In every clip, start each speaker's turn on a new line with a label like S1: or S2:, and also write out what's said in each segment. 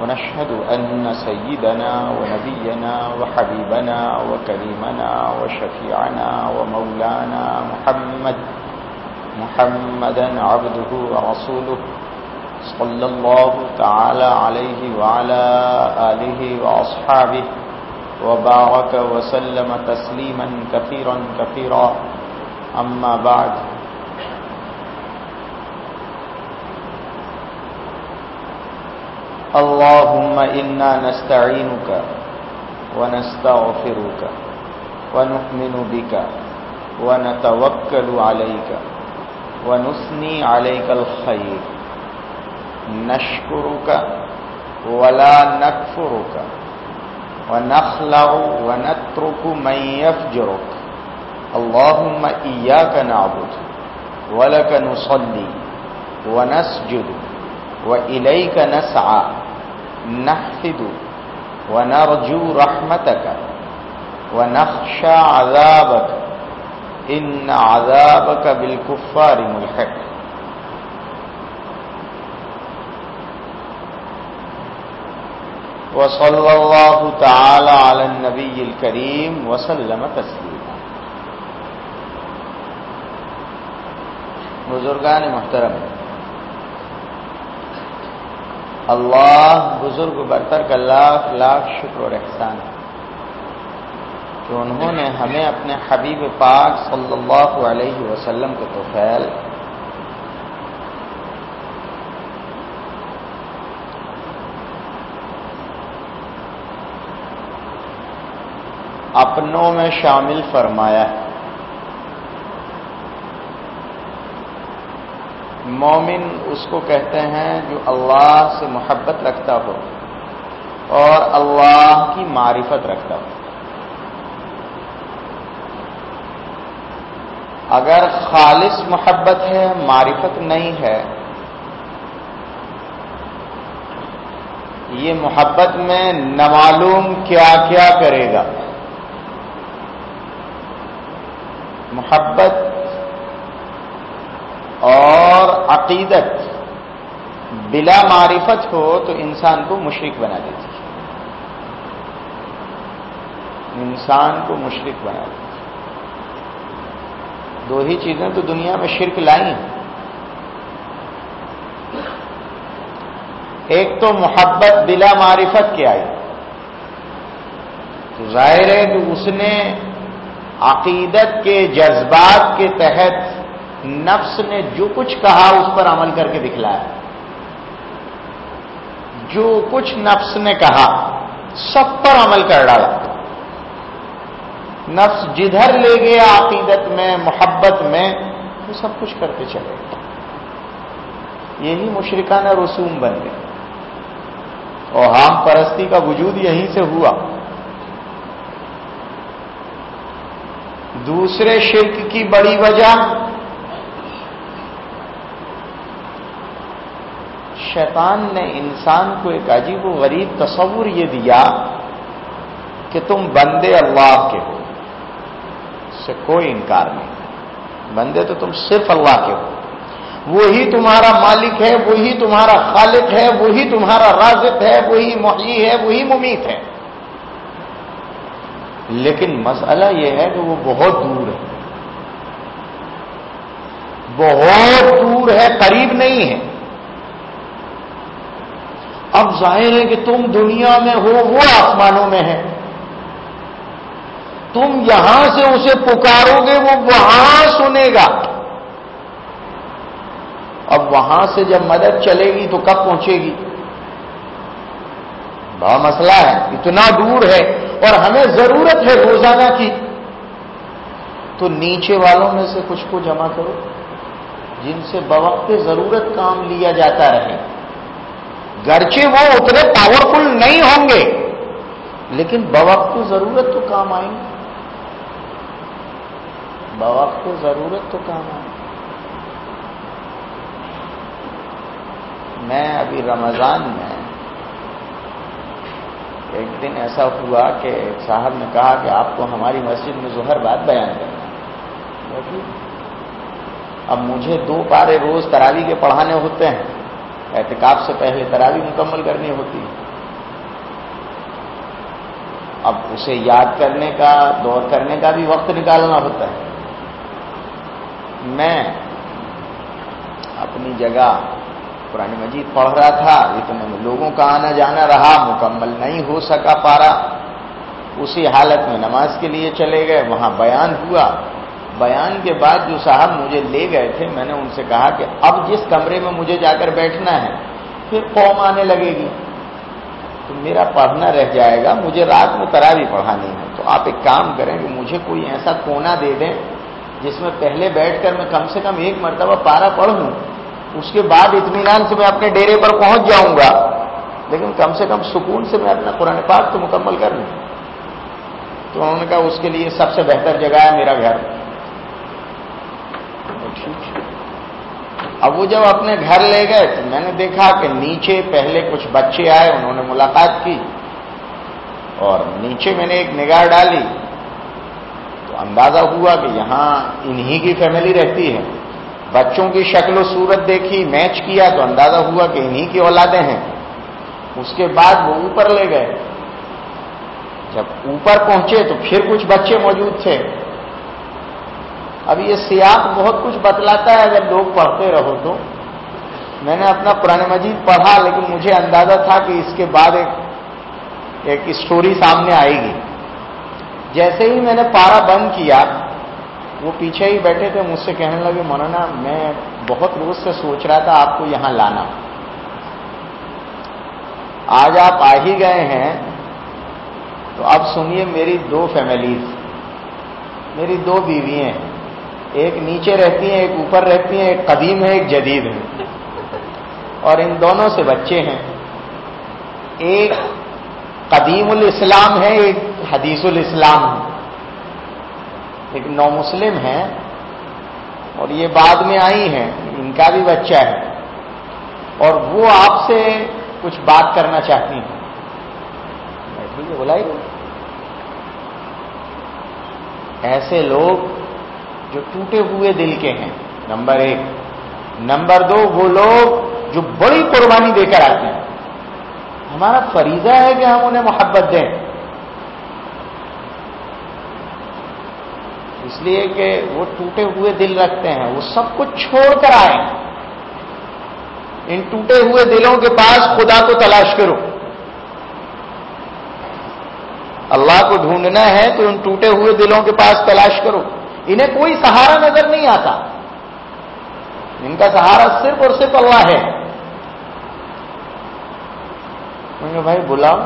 S1: ونشهد أن سيدنا ونبينا وحبيبنا وكريمنا وشفيعنا ومولانا محمد محمدا عبده ورسوله صلى الله تعالى عليه وعلى آله وأصحابه وبارك وسلم تسليما كثيرا كثيرا. أما بعد اللهم إنا نستعينك ونستغفرك ونؤمن بك ونتوكل عليك ونثني عليك الخير. نشكرك ولا نكفرك ونخلع ونترك من يفجرك. اللهم إياك نعبد ولك نصلي ونسجد وإليك نسعى. نحفد ونرجو رحمتك ونخشى عذابك. إن عذابك بالكفار ملحق. وصلى الله تعالى على النبي الكريم وسلم تسليما. بزرگان محترم اللہ بزرگ برتر کا لاکھ لاکھ شکر اور احسان کہ انہوں نے ہمیں اپنے حبیب پاک صلی اللہ علیہ وسلم کے توفیل اپنوں میں شامل فرمایا ہے۔ مومن اس کو کہتے ہیں جو اللہ سے محبت رکھتا ہو اور اللہ کی معرفت رکھتا ہو۔ اگر خالص محبت ہے، معرفت نہیں ہے، یہ محبت میں نمعلوم کیا کیا کرے گا؟ محبت اور عقیدت بلا معرفت ہو تو انسان کو مشرق بنا دیتی ہے۔ انسان کو مشرق بنا دیتی دو ہی چیزیں تو دنیا میں شرک لائی ہیں۔ ایک تو محبت بلا معرفت کے آئی۔ تو ظاہر ہے کہ اس نے عقیدت کے جذبات کے تحت نفس نے جو کچھ کہا اس پر عمل کر کے دکھلایا۔ جو کچھ نفس نے کہا، سب پر عمل کر ڈالا۔ نفس جدھر لے گیا عقیدت میں، محبت میں، وہ سب کچھ کرتے چلے یہی مشرکانہ رسوم بن گئے۔ اور ہام پرستی کا وجود یہیں سے ہوا۔ دوسرے شرک کی بڑی وجہ شیطان نے انسان کو ایک عجیب و غریب تصور یہ دیا کہ تم بندے اللہ کے ہو، اس سے کوئی انکار نہیں۔ بندے تو تم صرف اللہ کے ہو۔ وہی تمہارا مالک ہے، وہی تمہارا خالق ہے، وہی تمہارا رازق ہے، وہی محی ہے، وہی ممیت ہے۔ لیکن مسئلہ یہ ہے کہ وہ بہت دور ہے۔ بہت دور ہے، قریب نہیں ہے۔ اب ظاہر ہے کہ تم دنیا میں ہو، وہ آسمانوں میں ہے تم یہاں سے اسے پکارو گے، وہ وہاں سنے گا۔ اب وہاں سے جب مدد چلے گی تو کب پہنچے گی؟ بڑا مسئلہ ہے، اتنا دور ہے اور ہمیں ضرورت ہے روزانہ کی۔ تو نیچے والوں میں سے کچھ کو جمع کرو، جن سے بوقت ضرورت کام لیا جاتا رہے۔ گرچہ وہ اتنے پاورفل نہیں ہوں گے، لیکن بوقت ضرورت تو کام آئیں گے۔ بوقت ضرورت تو کام آئیں گے۔ میں ابھی رمضان میں ایک دن ایسا ہوا کہ ایک صاحب نے کہا کہ آپ کو ہماری مسجد میں ظہر بات بیان کرنا اب مجھے دو پارے روز تراوی کے پڑھانے ہوتے ہیں۔ احتکاب سے پہلے تراوی مکمل کرنی ہوتی ہے۔ اب اسے یاد کرنے کا، دور کرنے کا بھی وقت نکالنا ہوتا ہے۔ میں اپنی جگہ پرانی مجید پڑھ رہا تھا اتنے میں لوگوں کا آنا جانا رہا، مکمل نہیں ہو سکا پارا۔ اسی حالت میں نماز کے لیے چلے گئے، وہاں بیان ہوا۔ بیان کے بعد جو صاحب مجھے لے گئے تھے، میں نے ان سے کہا کہ اب جس کمرے میں مجھے جا کر بیٹھنا ہے، پھر قوم آنے لگے گی۔ تو میرا پڑھنا رہ جائے گا، مجھے رات میں تراوی پڑھانی ہے۔ تو آپ ایک کام کریں کہ مجھے کوئی ایسا کونا دے دیں جس میں پہلے بیٹھ کر میں کم سے کم ایک مرتبہ پارا پڑھ لوں۔ اس کے بعد اطمینان سے میں اپنے ڈیرے پر پہنچ جاؤں گا۔ لیکن کم سے کم سکون سے میں اپنا قرآن پاک تو مکمل کر لوں۔ تو انہوں نے کہا، اس کے لیے سب سے بہتر جگہ ہے میرا گھر۔ اب وہ جب اپنے گھر لے گئے تو میں نے دیکھا کہ نیچے پہلے کچھ بچے آئے، انہوں نے ملاقات کی۔ اور نیچے میں نے ایک نگاہ ڈالی۔ تو اندازہ ہوا کہ یہاں انہی کی فیملی رہتی ہے۔ بچوں کی شکل و صورت دیکھی، میچ کیا تو اندازہ ہوا کہ انہی کی اولادیں ہیں۔ اس کے بعد وہ اوپر لے گئے۔ جب اوپر پہنچے تو پھر کچھ بچے موجود تھے۔ اب یہ سیاق بہت کچھ بتلاتا ہے اگر لوگ پڑھتے رہو تو۔ میں نے اپنا پرانے مجید پڑھا لیکن مجھے اندازہ تھا کہ اس کے بعد ایک ایک اسٹوری سامنے آئے گی۔ جیسے ہی میں نے پارا بند کیا، وہ پیچھے ہی بیٹھے تھے، مجھ سے کہنے لگے، مولانا، میں بہت روز سے سوچ رہا تھا آپ کو یہاں لانا۔ آج آپ آ ہی گئے ہیں، تو اب سنیے میری دو فیملیز میری دو بیوی ہیں۔ ایک نیچے رہتی ہیں، ایک اوپر رہتی ہیں، ایک قدیم ہے ایک جدید ہے اور ان دونوں سے بچے ہیں۔ ایک قدیم الاسلام ہے، ایک حدیث الاسلام ہے۔ ایک نو مسلم ہے اور یہ بعد میں آئی ہیں، ان کا بھی بچہ ہے۔ اور وہ آپ سے کچھ بات کرنا چاہتی ہیں۔ ٹھیک ہے بلائی ایسے لوگ جو ٹوٹے ہوئے دل کے ہیں۔ نمبر ایک۔ نمبر دو، وہ لوگ جو بڑی قربانی دے کر آتے ہیں۔ ہمارا فریضہ ہے کہ ہم انہیں محبت دیں۔ اس لیے کہ وہ ٹوٹے ہوئے دل رکھتے ہیں۔ وہ سب کچھ چھوڑ کر آئے ان ٹوٹے ہوئے دلوں کے پاس خدا کو تلاش کرو۔ اللہ کو ڈھونڈنا ہے تو ان ٹوٹے ہوئے دلوں کے پاس تلاش کرو۔ انہیں کوئی سہارا نظر نہیں آتا۔ ان کا سہارا صرف اور صرف اللہ ہے۔ بھائی بلاؤ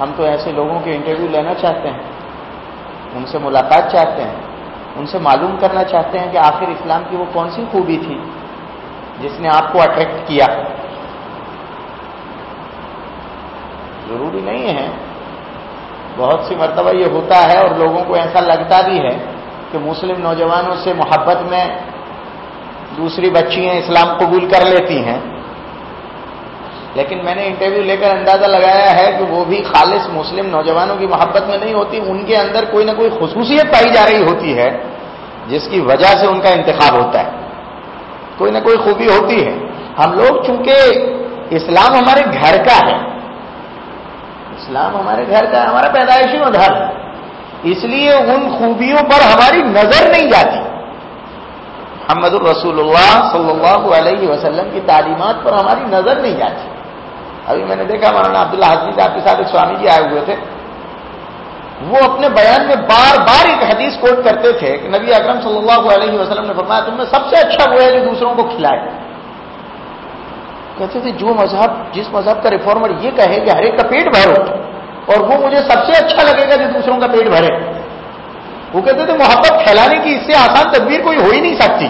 S1: ہم تو ایسے لوگوں کے انٹرویو لینا چاہتے ہیں۔ ان سے ملاقات چاہتے ہیں۔ ان سے معلوم کرنا چاہتے ہیں کہ آخر اسلام کی وہ کون سی خوبی تھی جس نے آپ کو اٹریکٹ کیا۔ ضروری نہیں ہے۔ بہت سی مرتبہ یہ ہوتا ہے اور لوگوں کو ایسا لگتا بھی ہے کہ مسلم نوجوانوں سے محبت میں دوسری بچیاں اسلام قبول کر لیتی ہیں۔ لیکن میں نے انٹرویو لے کر اندازہ لگایا ہے کہ وہ بھی خالص مسلم نوجوانوں کی محبت میں نہیں ہوتی، ان کے اندر کوئی نہ کوئی خصوصیت پائی جا رہی ہوتی ہے، جس کی وجہ سے ان کا انتخاب ہوتا ہے۔ کوئی نہ کوئی خوبی ہوتی ہے۔ ہم لوگ چونکہ اسلام ہمارے گھر کا ہے، اسلام ہمارے گھر کا ہے، ہمارا پیدائشی ادھر ہے۔ اس لیے ان خوبیوں پر ہماری نظر نہیں جاتی۔ محمد الرسول اللہ صلی اللہ علیہ وسلم کی تعلیمات پر ہماری نظر نہیں جاتی۔ ابھی میں نے دیکھا مولانا عبداللہ حسین آپ کے ساتھ ایک سوامی جی آئے ہوئے تھے۔ وہ اپنے بیان میں بار بار ایک حدیث کوٹ کرتے تھے کہ نبی اکرم صلی اللہ علیہ وسلم نے فرمایا، تم میں سب سے اچھا وہ ہے جو دوسروں کو کھلائے۔ کہتے تھے، جو مذہب، جس مذہب کا ریفارمر یہ کہے کہ ہر ایک کا پیٹ بھرو اور وہ مجھے سب سے اچھا لگے گا جو دوسروں کا پیٹ بھرے۔ وہ کہتے تھے، محبت پھیلانے کی اس سے آسان تدبیر کوئی ہو ہی نہیں سکتی۔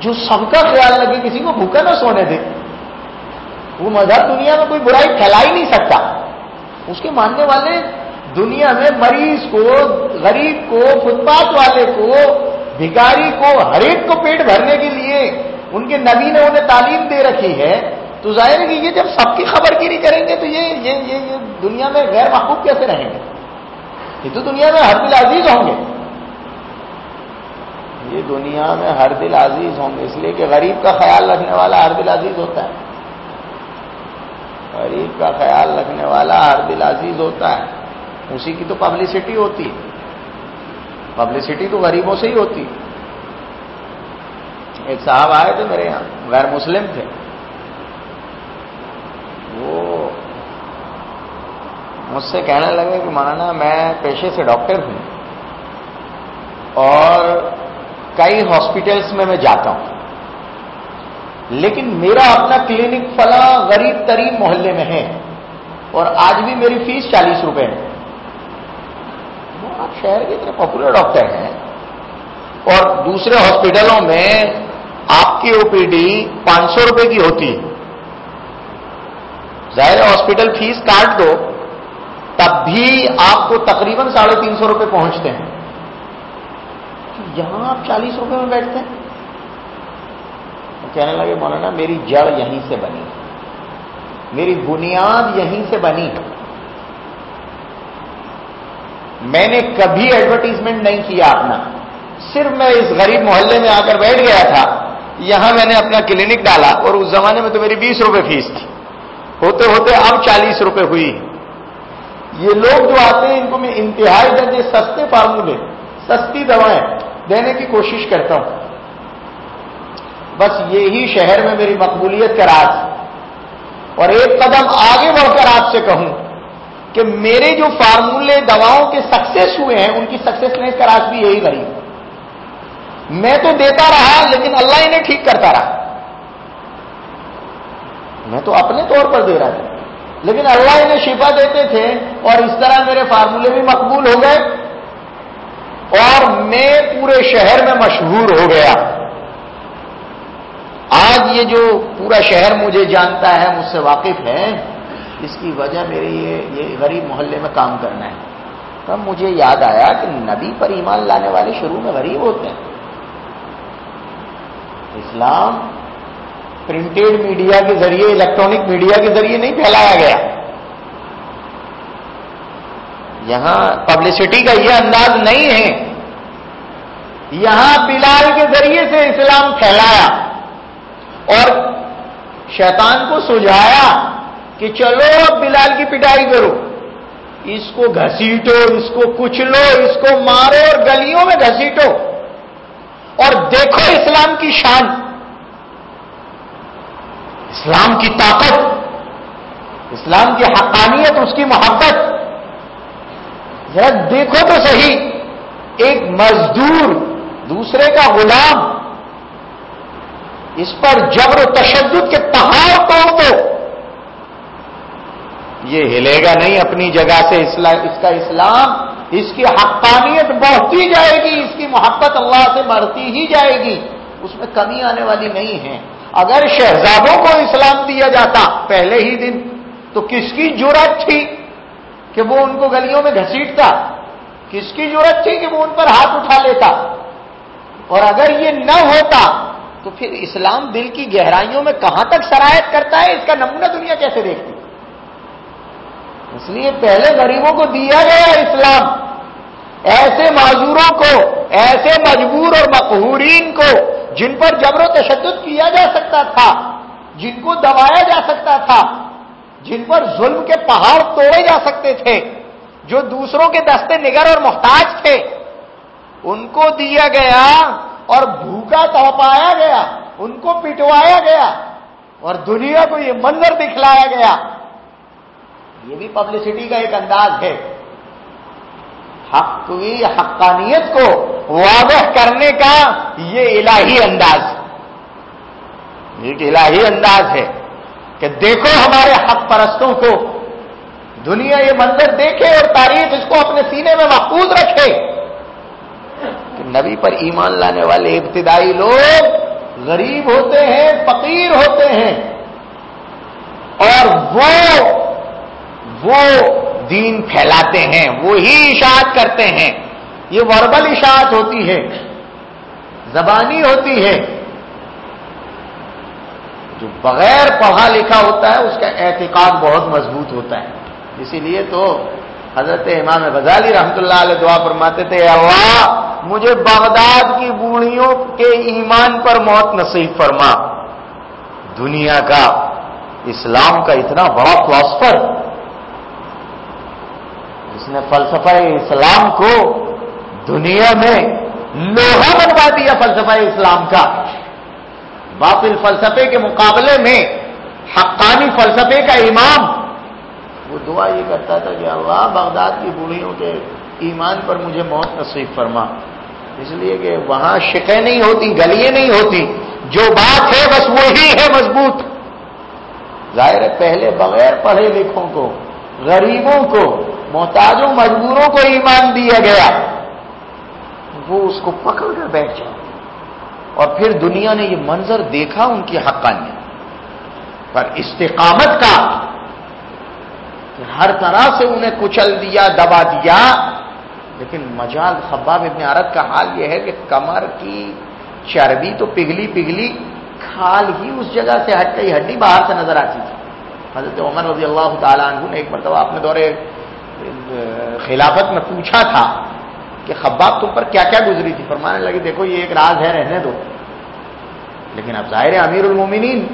S1: جو سب کا خیال رکھے کسی کو بھوکا نہ سونے دے۔ وہ مذہب دنیا میں کوئی برائی پھیلا ہی نہیں سکتا۔ اس کے ماننے والے دنیا میں مریض کو، غریب کو فٹ پاتھ والے کو، بھکاری کو، ہر ایک کو پیٹ بھرنے کے لیے ان کے نبی نے انہیں تعلیم دے رکھی ہے۔ تو ظاہر ہے کہ یہ جب سب کی خبر گیری کریں گے تو یہ یہ, یہ, یہ دنیا میں غیر محبوب کیسے رہیں گے؟ یہ تو دنیا میں ہر دل عزیز ہوں گے۔ یہ دنیا میں ہر دل عزیز ہوں گے اس لیے کہ غریب کا خیال رکھنے والا ہر دل عزیز ہوتا ہے۔ غریب کا خیال رکھنے والا ہر دل عزیز ہوتا ہے۔ اسی کی تو پبلسٹی ہوتی ہے۔ پبلسٹی تو غریبوں سے ہی ہوتی۔ ایک صاحب آئے تھے میرے یہاں غیر مسلم تھے۔ وہ مجھ سے کہنے لگے کہ مولانا میں پیشے سے ڈاکٹر ہوں اور کئی ہاسپٹلس میں میں جاتا ہوں۔ لیکن میرا اپنا کلینک فلاں غریب ترین محلے میں ہے اور آج بھی میری فیس چالیس روپے ہے۔ آپ شہر کے اتنے پاپولر ڈاکٹر ہیں۔ اور دوسرے ہاسپٹلوں میں آپ کی او پی ڈی پانچ سو روپے کی ہوتی ہے۔ ظاہر ہاسپٹل فیس کاٹ دو، تب بھی آپ کو تقریباً ساڑھے تین سو روپے پہنچتے ہیں۔ یہاں آپ چالیس روپے میں بیٹھتے ہیں۔ کہنے لگے، مولانا، میری جڑ یہیں سے بنی۔ میری بنیاد یہیں سے بنی۔ میں نے کبھی ایڈورٹیزمنٹ نہیں کیا اپنا۔ صرف میں اس غریب محلے میں آ کر بیٹھ گیا تھا۔ یہاں میں نے اپنا کلینک ڈالا اور اس زمانے میں تو میری بیس روپے فیس تھی۔ ہوتے ہوتے اب چالیس روپے ہوئی۔ یہ لوگ جو آتے ہیں، ان کو میں انتہائی درجے سستے فارمولے، سستی دوائیں دینے کی کوشش کرتا ہوں۔ بس یہی شہر میں میری مقبولیت کا راز۔ اور ایک قدم آگے بڑھ کر آپ سے کہوں کہ میرے جو فارمولے دواؤں کے سکسیس ہوئے ہیں، ان کی سکسیسنیس کا راز بھی یہی غریب میں تو دیتا رہا، لیکن اللہ انہیں ٹھیک کرتا رہا۔ میں تو اپنے طور پر دے رہا تھا۔ لیکن اللہ انہیں شفا دیتے تھے اور اس طرح میرے فارمولے بھی مقبول ہو گئے اور میں پورے شہر میں مشہور ہو گیا۔ آج یہ جو پورا شہر مجھے جانتا ہے، مجھ سے واقف ہے، اس کی وجہ میرے یہ یہ غریب محلے میں کام کرنا ہے۔ تب مجھے یاد آیا کہ نبی پر ایمان لانے والے شروع میں غریب ہوتے ہیں۔ اسلام پرنٹڈ میڈیا کے ذریعے الیکٹرانک میڈیا کے ذریعے نہیں پھیلایا گیا۔ یہاں پبلسٹی کا یہ انداز نہیں ہے۔ یہاں بلال کے ذریعے سے اسلام پھیلایا اور شیطان کو سجایا کہ چلو اب بلال کی پٹائی کرو۔ اس کو گھسیٹو، اس کو کچلو، اس کو مارو اور گلیوں میں گھسیٹو۔ اور دیکھو اسلام کی شان۔ اسلام کی طاقت، اسلام کی حقانیت، اس کی محبت۔ ذرا دیکھو تو صحیح، ایک مزدور دوسرے کا غلام، اس پر جبر و تشدد کے پہاڑ توڑ دو یہ ہلے گا نہیں، اپنی جگہ سے اس کا اسلام، اس کی حقانیت بڑھتی جائے گی، اس کی محبت اللہ سے بڑھتی ہی جائے گی۔ اس میں کمی آنے والی نہیں ہے۔ اگر شہزادوں کو اسلام دیا جاتا پہلے ہی دن، تو کس کی ضرورت تھی کہ وہ ان کو گلیوں میں گھسیٹتا؟ کس کی ضرورت تھی کہ وہ ان پر ہاتھ اٹھا لیتا؟ اور اگر یہ نہ ہوتا، تو پھر اسلام دل کی گہرائیوں میں کہاں تک شرائط کرتا ہے؟ اس کا نمونہ دنیا کیسے دیکھتی؟ اس لیے پہلے غریبوں کو دیا گیا اسلام۔ ایسے معذوروں کو، ایسے مجبور اور مقہورین کو جن پر جبر و تشدد کیا جا سکتا تھا، جن کو دبایا جا سکتا تھا، جن پر ظلم کے پہاڑ توڑے جا سکتے تھے، جو دوسروں کے دستے نگر اور محتاج تھے، ان کو دیا گیا اور بھوکا تڑپایا گیا، ان کو پٹوایا گیا اور دنیا کو یہ منظر دکھلایا گیا۔ یہ بھی پبلسٹی کا ایک انداز ہے۔ حق حقانیت کو واضح کرنے کا یہ الہی انداز ایک الہی انداز ہے کہ دیکھو ہمارے حق پرستوں کو، دنیا یہ منظر دیکھے اور تاریخ اس کو اپنے سینے میں محفوظ رکھے۔ کہ نبی پر ایمان لانے والے ابتدائی لوگ غریب ہوتے ہیں، فقیر ہوتے ہیں اور وہ وہ دین پھیلاتے ہیں وہی اشاعت کرتے ہیں۔ یہ وربل اشاعت ہوتی ہے، زبانی ہوتی ہے۔ جو بغیر پڑھا لکھا ہوتا ہے، اس کا اعتقاد بہت مضبوط ہوتا ہے۔ اسی لیے تو حضرت امام غزالی رحمت اللہ علیہ دعا فرماتے تھے اللہ، مجھے بغداد کی بوڑھیوں کے ایمان پر موت نصیب فرما۔ دنیا کا، اسلام کا اتنا بڑا فلاسفر نے فلسفہ اسلام کو دنیا میں لوہا بنوا دیا فلسفہ اسلام کا۔ باطل فلسفے کے مقابلے میں حقانی فلسفے کا امام۔ وہ دعا یہ کرتا تھا کہ اللہ بغداد کی بوڑھیوں کے ایمان پر مجھے موت نصیب فرما۔ اس لیے کہ وہاں شکیں نہیں ہوتی، گلیاں نہیں ہوتی۔ جو بات ہے بس وہی ہے مضبوط۔ ظاہر ہے، پہلے بغیر پڑھے لکھوں کو، غریبوں کو محتاجوں، مجبوروں کو ایمان دیا گیا، وہ اس کو پکڑ کر بیٹھ جائے۔ اور پھر دنیا نے یہ منظر دیکھا ان کی حقانیت۔ پر استقامت کا، کہ ہر طرح سے انہیں کچل دیا، دبا دیا۔ لیکن مجال خباب ابن عرت کا حال یہ ہے کہ کمر کی چربی تو پگھلی پگھلی کھال ہی اس جگہ سے ہٹ گئی، ہڈی باہر سے نظر آتی تھی۔ حضرت عمر رضی اللہ تعالیٰ عنہ نے ایک مرتبہ اپنے دورے خلافت میں پوچھا تھا کہ خباب تم پر کیا کیا گزری تھی۔ فرمانے لگے، دیکھو، یہ ایک راز ہے، رہنے دو۔ لیکن اب ظاہر ہے، امیر المومنین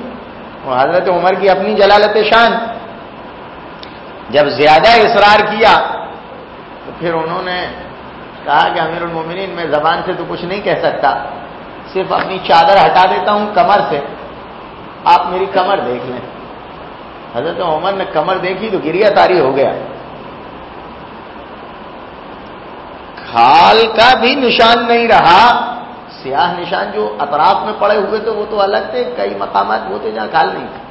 S1: اور حضرت عمر کی اپنی جلالت شان۔ جب زیادہ اصرار کیا، تو پھر انہوں نے کہا کہ امیر المومنین، میں زبان سے تو کچھ نہیں کہہ سکتا، صرف اپنی چادر ہٹا دیتا ہوں کمر سے۔ آپ میری کمر دیکھ لیں۔ حضرت عمر نے کمر دیکھی تو گریا تاری ہو گیا۔ کھال کا بھی نشان نہیں رہا۔ سیاہ نشان جو اطراف میں پڑے ہوئے تھے، وہ تو الگ تھے، کئی مقامات وہ تھے جہاں کھال نہیں۔ تھا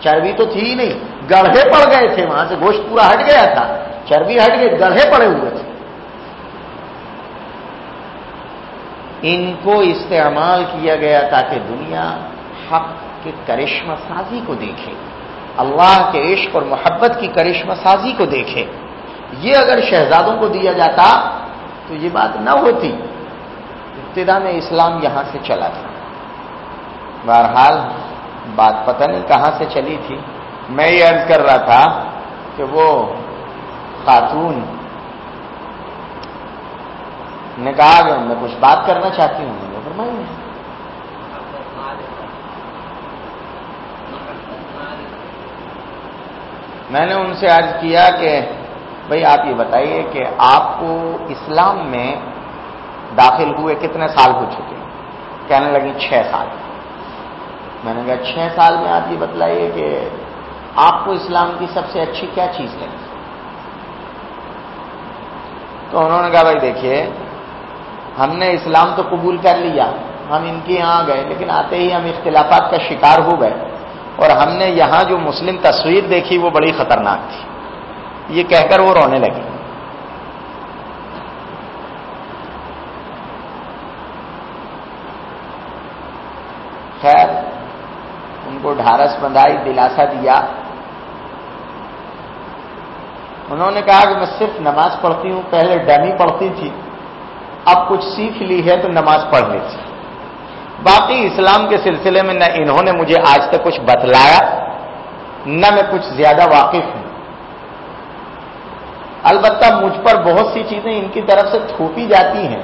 S1: چربی تو تھی ہی نہیں، گڑھے پڑ گئے تھے، وہاں سے گوشت پورا ہٹ گیا تھا۔ چربی ہٹ گئے، گڑھے پڑے ہوئے تھے۔ ان کو استعمال کیا گیا تاکہ دنیا حق کے کرشمہ سازی کو دیکھے، اللہ کے عشق اور محبت کی کرشمہ سازی کو دیکھے۔ یہ اگر شہزادوں کو دیا جاتا تو یہ بات نہ ہوتی۔ ابتدا میں اسلام یہاں سے چلا تھا۔ بہرحال بات پتہ نہیں کہاں سے چلی تھی۔ میں یہ عرض کر رہا تھا کہ وہ خاتون نے کہا کہ میں کچھ بات کرنا چاہتی ہوں۔ فرمائیے میں نے ان سے عرض کیا کہ بھائی آپ یہ بتائیے کہ آپ کو اسلام میں داخل ہوئے کتنے سال ہو چکے کہنے لگی چھ سال۔ میں نے کہا چھ سال میں آپ یہ بتلائیے کہ آپ کو اسلام کی سب سے اچھی کیا چیز لگی؟ تو انہوں نے کہا بھائی دیکھیے، ہم نے اسلام تو قبول کر لیا، ہم ان کے یہاں گئے، لیکن آتے ہی ہم اختلافات کا شکار ہو گئے۔ اور ہم نے یہاں جو مسلم تصویر دیکھی وہ بڑی خطرناک تھی۔ یہ کہہ کر وہ رونے لگی خیر، ان کو ڈھارس بندائی، دلاسا دیا۔ انہوں نے کہا کہ میں صرف نماز پڑھتی ہوں، پہلے ڈمی پڑھتی تھی، اب کچھ سیکھ لی ہے تو نماز پڑھ لی تھی باقی اسلام کے سلسلے میں نہ انہوں نے مجھے آج تک کچھ بتلایا، نہ میں کچھ زیادہ واقف ہوں۔ البتہ مجھ پر بہت سی چیزیں ان کی طرف سے تھوپی جاتی ہیں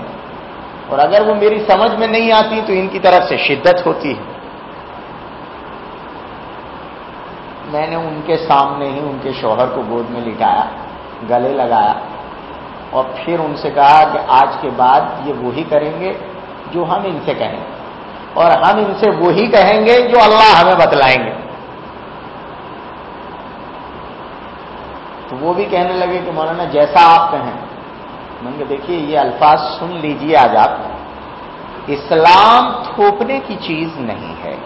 S1: اور اگر وہ میری سمجھ میں نہیں آتی تو ان کی طرف سے شدت ہوتی ہے۔ میں نے ان کے سامنے ہی ان کے شوہر کو گود میں لٹایا، گلے لگایا اور پھر ان سے کہا کہ آج کے بعد یہ وہی کریں گے جو ہم ان سے کہیں۔ گے اور ہم ان سے وہی کہیں گے جو اللہ ہمیں بتلائیں گے۔ تو وہ بھی کہنے لگے کہ مولانا جیسا آپ کہیں۔ میں نے دیکھیے، یہ الفاظ سن لیجیے آج آپ۔ اسلام تھوپنے کی چیز نہیں ہے۔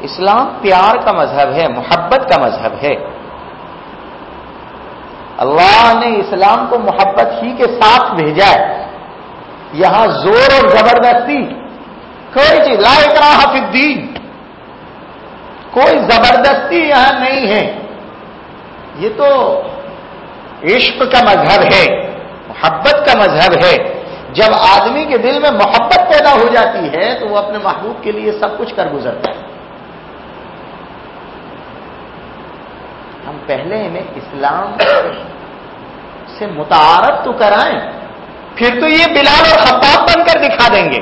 S1: اسلام پیار کا مذہب ہے، محبت کا مذہب ہے۔ اللہ نے اسلام کو محبت ہی کے ساتھ بھیجا ہے۔ یہاں زور اور زبردستی۔ کوئی چیز لائق راہ الدین۔ کوئی زبردستی یہاں نہیں ہے۔ یہ تو عشق کا مذہب ہے، محبت کا مذہب ہے۔ جب آدمی کے دل میں محبت پیدا ہو جاتی ہے، تو وہ اپنے محبوب کے لیے سب کچھ کر گزرتا ہے۔ ہم پہلے انہیں اسلام سے متعارف تو کرائیں، پھر تو یہ بلال اور خطاب بن کر دکھا دیں گے۔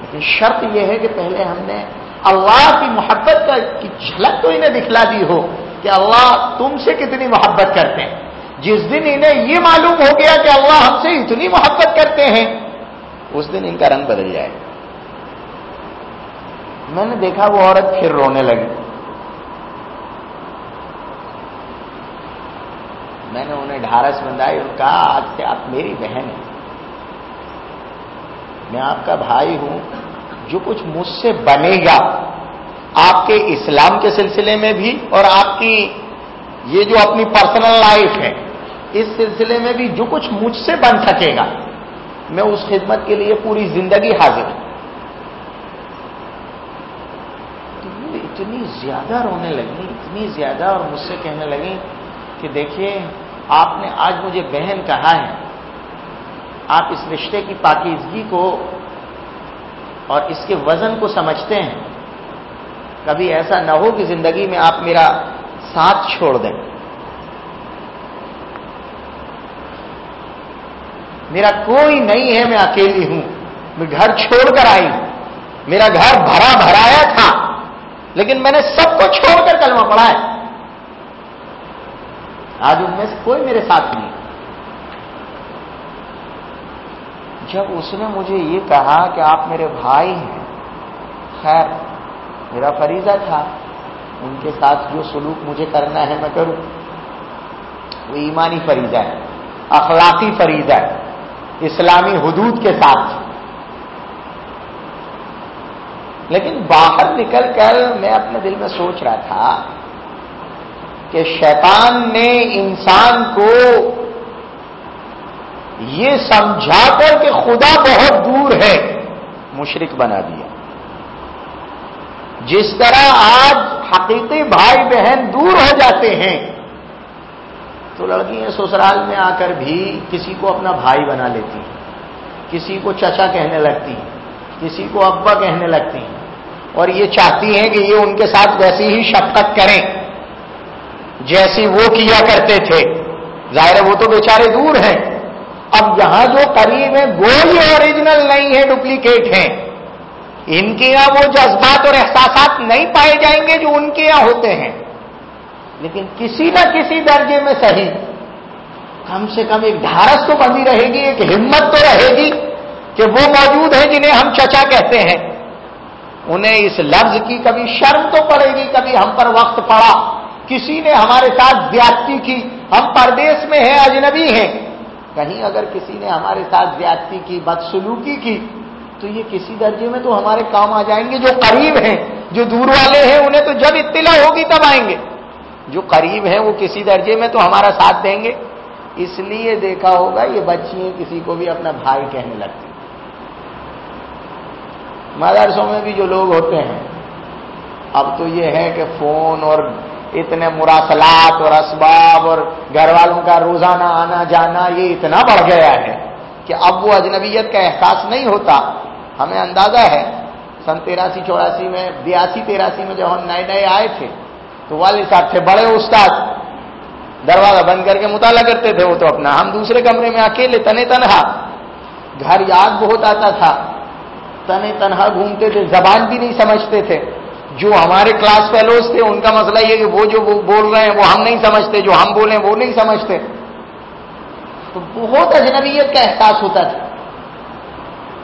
S1: لیکن شرط یہ ہے کہ پہلے ہم نے اللہ کی محبت کا کی جھلک تو انہیں دکھلا دی ہو۔ کہ اللہ تم سے کتنی محبت کرتے ہیں۔ جس دن انہیں یہ معلوم ہو گیا کہ اللہ ہم سے اتنی محبت کرتے ہیں، اس دن ان کا رنگ بدل جائے۔ میں نے دیکھا وہ عورت پھر رونے لگی۔ میں نے انہیں ڈھارس بندائی اور کہا، آج سے آپ میری بہن ہیں۔ میں آپ کا بھائی ہوں، جو کچھ مجھ سے بنے گا۔ آپ کے اسلام کے سلسلے میں بھی اور آپ کی یہ جو اپنی پرسنل لائف ہے، اس سلسلے میں بھی جو کچھ مجھ سے بن سکے گا، میں اس خدمت کے لیے پوری زندگی حاضر ہوں۔ تو وہ اتنی زیادہ رونے لگی اتنی زیادہ اور مجھ سے کہنے لگی کہ دیکھیے، آپ نے آج مجھے بہن کہا ہے۔ آپ اس رشتے کی پاکیزگی کو اور اس کے وزن کو سمجھتے ہیں۔ کبھی ایسا نہ ہو کہ زندگی میں آپ میرا ساتھ چھوڑ دیں۔ میرا کوئی نہیں ہے، میں اکیلی ہوں۔ میں گھر چھوڑ کر آئی۔ ہوں میرا گھر بھرا بھرایا تھا، لیکن میں نے سب کو چھوڑ کر کلمہ پڑھا ہے۔ آج ان میں سے کوئی میرے ساتھ نہیں۔ جب اس نے مجھے یہ کہا کہ آپ میرے بھائی ہیں، خیر۔ میرا فریضہ تھا، ان کے ساتھ جو سلوک مجھے کرنا ہے میں کروں۔ وہ ایمانی فریضہ ہے، اخلاقی فریضہ ہے، اسلامی حدود کے ساتھ۔ لیکن باہر نکل کر میں اپنے دل میں سوچ رہا تھا کہ شیطان نے انسان کو یہ سمجھا کر کہ خدا بہت دور ہے مشرق بنا دیا۔ جس طرح آج حقیقی بھائی بہن دور ہو جاتے ہیں، تو لڑکیاں سسرال میں آ کر بھی کسی کو اپنا بھائی بنا لیتی ہیں، کسی کو چچا کہنے لگتی ہیں، کسی کو ابا کہنے لگتی ہیں۔ اور یہ چاہتی ہیں کہ یہ ان کے ساتھ ویسی ہی شفقت کریں، جیسی وہ کیا کرتے تھے۔ ظاہر ہے وہ تو بیچارے دور ہیں۔ اب یہاں جو قریب ہے وہ ہی اوریجنل نہیں ہے ڈپلیکیٹ ہیں۔ ان کے یہاں وہ جذبات اور احساسات نہیں پائے جائیں گے جو ان کے یہاں ہوتے ہیں۔ لیکن کسی نہ کسی درجے میں صحیح۔ کم سے کم ایک ڈھارس تو بندی رہے گی، ایک ہمت تو رہے گی کہ وہ موجود ہیں جنہیں ہم چچا کہتے ہیں۔ انہیں اس لفظ کی کبھی شرم تو پڑے گی، کبھی ہم پر وقت پڑا۔ کسی نے ہمارے ساتھ زیادتی کی، ہم پردیش میں ہیں، اجنبی ہیں۔ کہیں اگر کسی نے ہمارے ساتھ زیادتی کی، بدسلوکی کی تو یہ کسی درجے میں تو ہمارے کام آ جائیں گے جو قریب ہیں، جو دور والے ہیں، انہیں تو جب اطلاع ہوگی تب آئیں گے۔ جو قریب ہیں، وہ کسی درجے میں تو ہمارا ساتھ دیں گے۔ اس لیے دیکھا ہوگا، یہ بچی کسی کو بھی اپنا بھائی کہنے لگتی مدرسوں میں بھی جو لوگ ہوتے ہیں، اب تو یہ ہے کہ فون اور اتنے مراسلات اور اسباب اور گھر والوں کا روزانہ آنا جانا، یہ اتنا بڑھ گیا ہے کہ اب وہ اجنبیت کا احساس نہیں ہوتا۔ ہمیں اندازہ ہے، سن تیراسی چوراسی میں، بیاسی تیراسی میں جب ہم نئے نئے آئے تھے، تو والد صاحب تھے بڑے استاد دروازہ بند کر کے مطالعہ کرتے تھے، وہ تو اپنا، ہم دوسرے کمرے میں اکیلے، تنے تنہا۔ گھر یاد بہت آتا تھا۔ تنے تنہا گھومتے تھے، زبان بھی نہیں سمجھتے تھے۔ جو ہمارے کلاس فیلوز تھے، ان کا مسئلہ یہ کہ وہ جو بول رہے ہیں، وہ ہم نہیں سمجھتے، جو ہم بولیں وہ نہیں سمجھتے۔ تو بہت اجنبیت کا احساس ہوتا تھا۔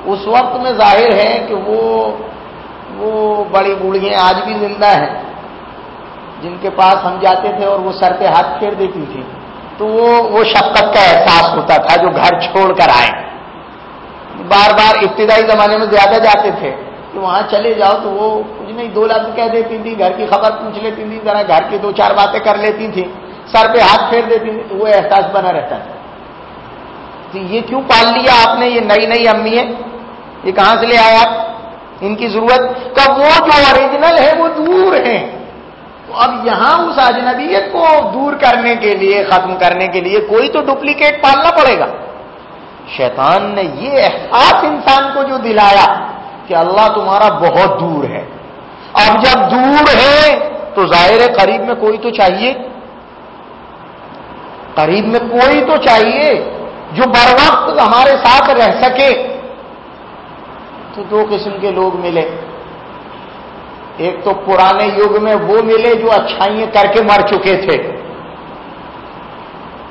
S1: اس وقت میں ظاہر ہے کہ وہ وہ بڑی بوڑھیاں آج بھی زندہ ہیں، جن کے پاس ہم جاتے تھے اور وہ سر پہ ہاتھ پھیر دیتی تھی۔ تو وہ وہ شفقت کا احساس ہوتا تھا جو گھر چھوڑ کر آئے۔ بار بار ابتدائی زمانے میں زیادہ جاتے تھے کہ وہاں چلے جاؤ تو وہ کچھ نہیں، دو لاکھ کہہ دیتی تھی، گھر کی خبر پوچھ لیتی تھی، ذرا گھر کی دو چار باتیں کر لیتی تھی۔ سر پہ ہاتھ پھیر دیتی تھی تو وہ احساس بنا رہتا تھا۔ تو یہ کیوں پال لیا آپ نے، یہ نئی نئی امی ہے یہ کہاں سے لے آیا آپ؟ ان کی ضرورت۔ کا وہ جو اوریجنل ہے وہ دور ہیں۔ تو اب یہاں اس اجنبیت کو دور کرنے کے لیے، ختم کرنے کے لیے کوئی تو ڈپلیکیٹ پالنا پڑے گا۔ شیطان نے یہ احساس انسان کو جو دلایا کہ اللہ تمہارا بہت دور ہے۔ اب جب دور ہے تو ظاہر ہے قریب میں کوئی تو چاہیے۔ قریب میں کوئی تو چاہیے جو بر وقت ہمارے ساتھ رہ سکے۔ تو دو قسم کے لوگ ملے۔ ایک تو پرانے یگ میں وہ ملے جو اچھائیاں کر کے مر چکے تھے۔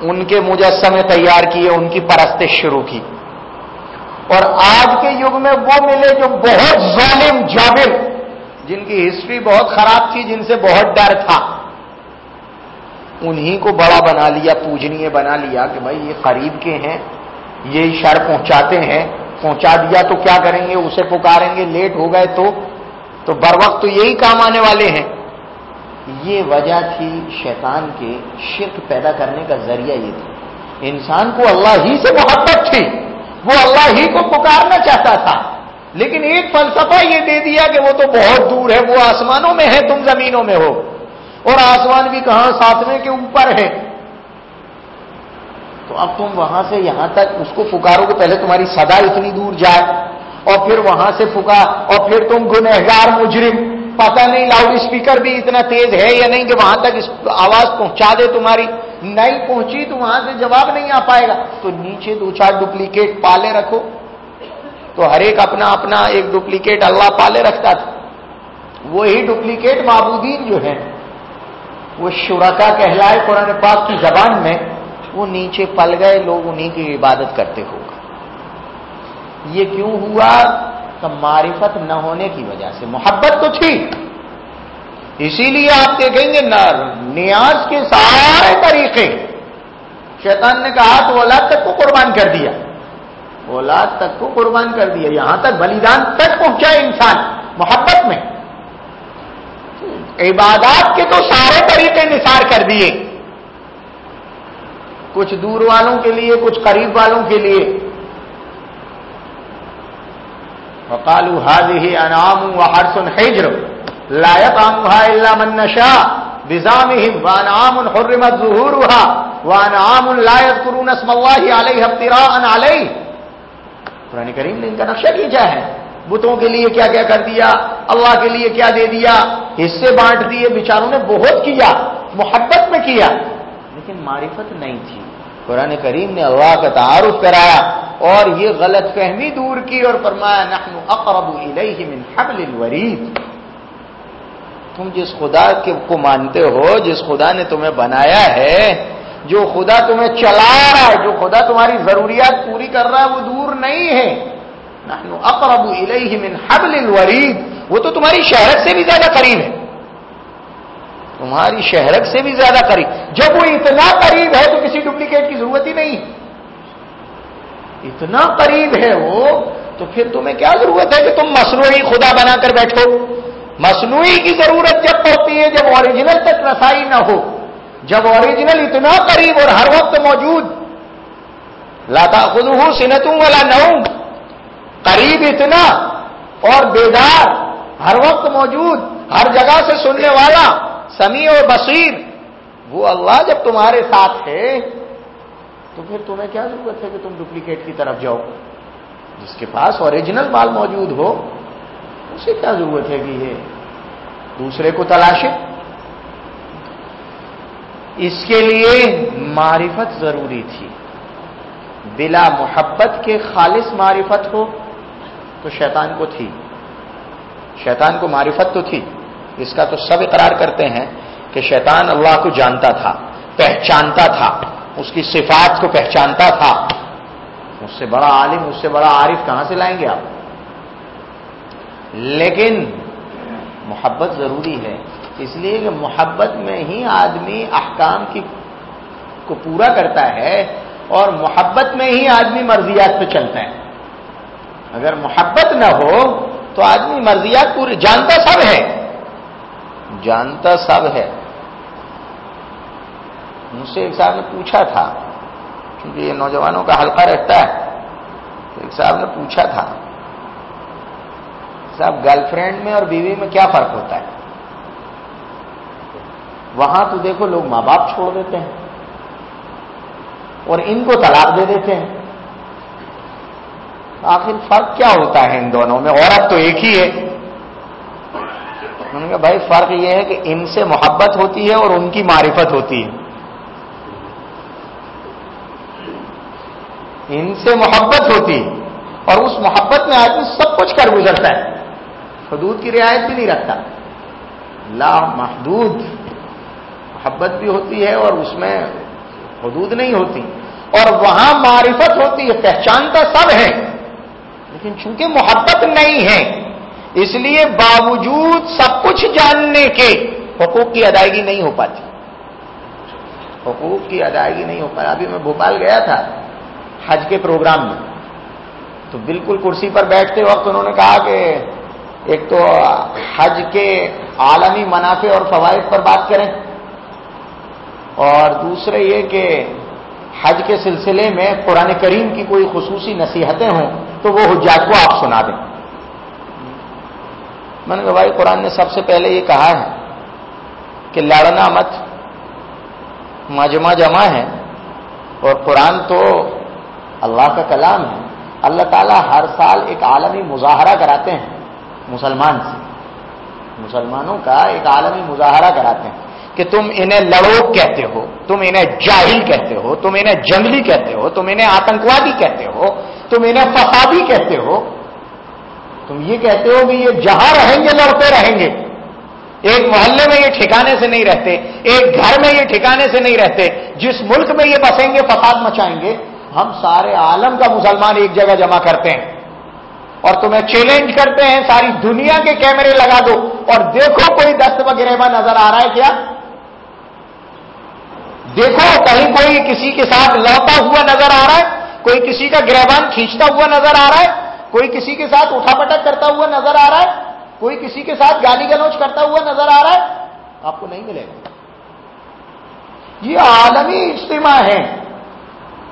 S1: ان کے مجسمے تیار کیے، ان کی پرستش شروع کی۔ اور آج کے یگ میں وہ ملے جو بہت ظالم، جابر، جن کی ہسٹری بہت خراب تھی، جن سے بہت ڈر تھا۔ انہی کو بڑا بنا لیا پوجنی بنا لیا کہ بھائی یہ قریب کے ہیں، یہ اشار پہنچاتے ہیں۔ پہنچا دیا تو کیا کریں گے؟ اسے پکاریں گے۔ لیٹ ہو گئے تو تو بر وقت تو یہی کام آنے والے ہیں۔ یہ وجہ تھی شیطان کے شرک پیدا کرنے کا ذریعہ یہ تھا۔ انسان کو اللہ ہی سے محبت تھی۔ وہ اللہ ہی کو پکارنا چاہتا تھا۔ لیکن ایک فلسفہ یہ دے دیا کہ وہ تو بہت دور ہے، وہ آسمانوں میں ہے، تم زمینوں میں ہو۔ اور آسمان بھی کہاں ساتویں کے اوپر ہے؟ تو اب تم وہاں سے یہاں تک اس کو پکارو کہ پہلے تمہاری صدا اتنی دور جائے اور پھر وہاں سے پکا اور پھر تم گنہگار مجرم پتہ نہیں لاؤڈ اسپیکر بھی اتنا تیز ہے یا نہیں کہ وہاں تک آواز پہنچا دے تمہاری نہیں پہنچی تو وہاں سے جواب نہیں آ پائے گا تو نیچے دو چار ڈپلیکیٹ پالے رکھو تو ہر ایک اپنا اپنا ایک ڈپلیکیٹ اللہ پالے رکھتا تھا۔ وہی ڈپلیکیٹ معبودین جو ہیں، وہ شرکا کہلائے قرآن پاک کی زبان میں وہ نیچے پل گئے، لوگ انہیں کی عبادت کرتے ہوگا یہ کیوں ہوا؟ تو معرفت نہ ہونے کی وجہ سے۔ محبت تو تھی۔ اسی لیے آپ دیکھیں گے نیاز کے سارے طریقے۔ شیطان نے کہا، تو اولاد تک کو قربان کر دیا۔ اولاد تک کو قربان کر دیا۔ یہاں تک بلیدان تک پہنچا انسان محبت میں۔ عبادات کے تو سارے طریقے نثار کر دیے۔ کچھ دور والوں کے لیے، کچھ قریب والوں کے لیے۔ وقالو هذه انعام وحرس حجر لا يطعمها الا من نشاء بزامهم وانعام حرمت ظهورها وانعام لا يذكرون اسم الله عليها ابتراء عليه۔ قرآن کریم نے ان کا نقشہ کھینچا ہے۔ بتوں کے لیے کیا کیا کر دیا؟ اللہ کے لیے کیا دے دیا؟ حصے بانٹ دیے، بیچاروں نے بہت کیا، محبت میں کیا۔ لیکن معرفت نہیں تھی۔ قرآن کریم نے اللہ کا تعارف کرایا اور یہ غلط فہمی دور کی اور فرمایا، نحن اقرب الیہ من حبل الورید تم جس خدا کو مانتے ہو، جس خدا نے تمہیں بنایا ہے، جو خدا تمہیں چلا رہا ہے، جو خدا تمہاری ضروریات پوری کر رہا ہے، وہ دور نہیں ہے۔ نحن اقرب الیہ من حبل الورید وہ تو تمہاری شہرت سے بھی زیادہ قریب ہے۔ تمہاری شہرت سے بھی زیادہ قریب۔ جب وہ اتنا قریب ہے تو کسی ڈپلیکیٹ کی ضرورت ہی نہیں۔ اتنا قریب ہے وہ، تو پھر تمہیں کیا ضرورت ہے کہ تم مصنوعی خدا بنا کر بیٹھو؟ مصنوعی کی ضرورت جب پڑتی ہے، جب اوریجنل تک رسائی نہ ہو۔ جب اوریجنل اتنا قریب اور ہر وقت موجود۔ لاتا خود ہوں سنتوں والا نو قریب اتنا اور بیدار، ہر وقت موجود۔ ہر جگہ سے سننے والا۔ سمیع اور بصیر۔ وہ اللہ جب تمہارے ساتھ ہے، تو پھر تمہیں کیا ضرورت ہے کہ تم ڈپلیکیٹ کی طرف جاؤ؟ جس کے پاس اوریجنل مال موجود ہو، اسے کیا ضرورت ہے کہ یہ دوسرے کو تلاشے؟ اس کے لیے معرفت ضروری تھی۔ بلا محبت کے خالص معرفت ہو تو شیطان کو تھی۔ شیطان کو معرفت تو تھی۔ اس کا تو سب اقرار کرتے ہیں کہ شیطان اللہ کو جانتا تھا، پہچانتا تھا، اس کی صفات کو پہچانتا تھا۔ اس سے بڑا عالم، اس سے بڑا عارف کہاں سے لائیں گے آپ؟ لیکن محبت ضروری ہے، اس لیے کہ محبت میں ہی آدمی احکام کی کو پورا کرتا ہے اور محبت میں ہی آدمی مرضیات پہ چلتا ہے۔ اگر محبت نہ ہو تو آدمی مرضیات پوری جانتا سب ہے۔ جانتا سب ہے۔ مجھ سے ایک صاحب نے پوچھا تھا، کیونکہ یہ نوجوانوں کا حلقہ رہتا ہے ایک صاحب نے پوچھا تھا، صاحب، گرل فرینڈ میں اور بیوی میں کیا فرق ہوتا ہے؟ وہاں تو دیکھو، لوگ ماں باپ چھوڑ دیتے ہیں اور ان کو طلاق دے دیتے ہیں۔ آخر فرق کیا ہوتا ہے ان دونوں میں؟ عورت تو ایک ہی ہے۔ انہوں نے کہا، بھائی، فرق یہ ہے کہ ان سے محبت ہوتی ہے اور ان کی معرفت ہوتی ہے. ان سے محبت ہوتی اور اس محبت میں آدمی سب کچھ کر گزرتا ہے۔ حدود کی رعایت بھی نہیں رکھتا۔ لا محدود۔ محبت بھی ہوتی ہے اور اس میں حدود نہیں ہوتی۔ اور وہاں معرفت ہوتی ہے، پہچانتا سب ہے، لیکن چونکہ محبت نہیں ہے اس لیے باوجود سب کچھ جاننے کے حقوق کی ادائیگی نہیں ہو پاتی۔ حقوق کی ادائیگی نہیں ہو پاتی۔ ابھی میں بھوپال گیا تھا حج کے پروگرام میں۔ تو بالکل کرسی پر بیٹھتے وقت انہوں نے کہا کہ ایک تو حج کے عالمی منافع اور فوائد پر بات کریں۔ اور دوسرے یہ کہ حج کے سلسلے میں قرآن کریم کی کوئی خصوصی نصیحتیں ہوں تو وہ حجاج کو آپ سنا دیں۔ میں نے کہا بھائی قرآن نے سب سے پہلے یہ کہا ہے کہ لڑنا مت، مجمع جمع ہے، اور قرآن تو اللہ کا کلام ہے۔ اللہ تعالیٰ ہر سال ایک عالمی مظاہرہ کراتے ہیں مسلمان سے۔ مسلمانوں کا ایک عالمی مظاہرہ کراتے ہیں کہ تم انہیں لڑوک کہتے ہو، تم انہیں جاہل کہتے ہو، تم انہیں جنگلی کہتے ہو، تم انہیں آتنکوادی کہتے ہو، تم انہیں فسادی کہتے ہو۔ تم یہ کہتے ہو کہ یہ جہاں رہیں گے لڑتے رہیں گے۔ ایک محلے میں یہ ٹھکانے سے نہیں رہتے، ایک گھر میں یہ ٹھکانے سے نہیں رہتے۔ جس ملک میں یہ بسیں گے، فساد مچائیں گے۔ ہم سارے عالم کا مسلمان ایک جگہ جمع کرتے ہیں۔ اور تمہیں چیلنج کرتے ہیں، ساری دنیا کے کیمرے لگا دو۔ اور دیکھو، کوئی دست وغیرہ نظر آ رہا ہے کیا؟ دیکھو، کہیں کوئی کسی کے ساتھ لڑتا ہوا نظر آ رہا ہے؟ کوئی کسی کا گرہبان کھینچتا ہوا نظر آ رہا ہے؟ کوئی کسی کے ساتھ اٹھا پٹک کرتا ہوا نظر آ رہا ہے؟ کوئی کسی کے ساتھ گالی گلوچ کرتا ہوا نظر آ رہا ہے؟ آپ کو نہیں ملے گا۔ یہ عالمی اجتماع ہے۔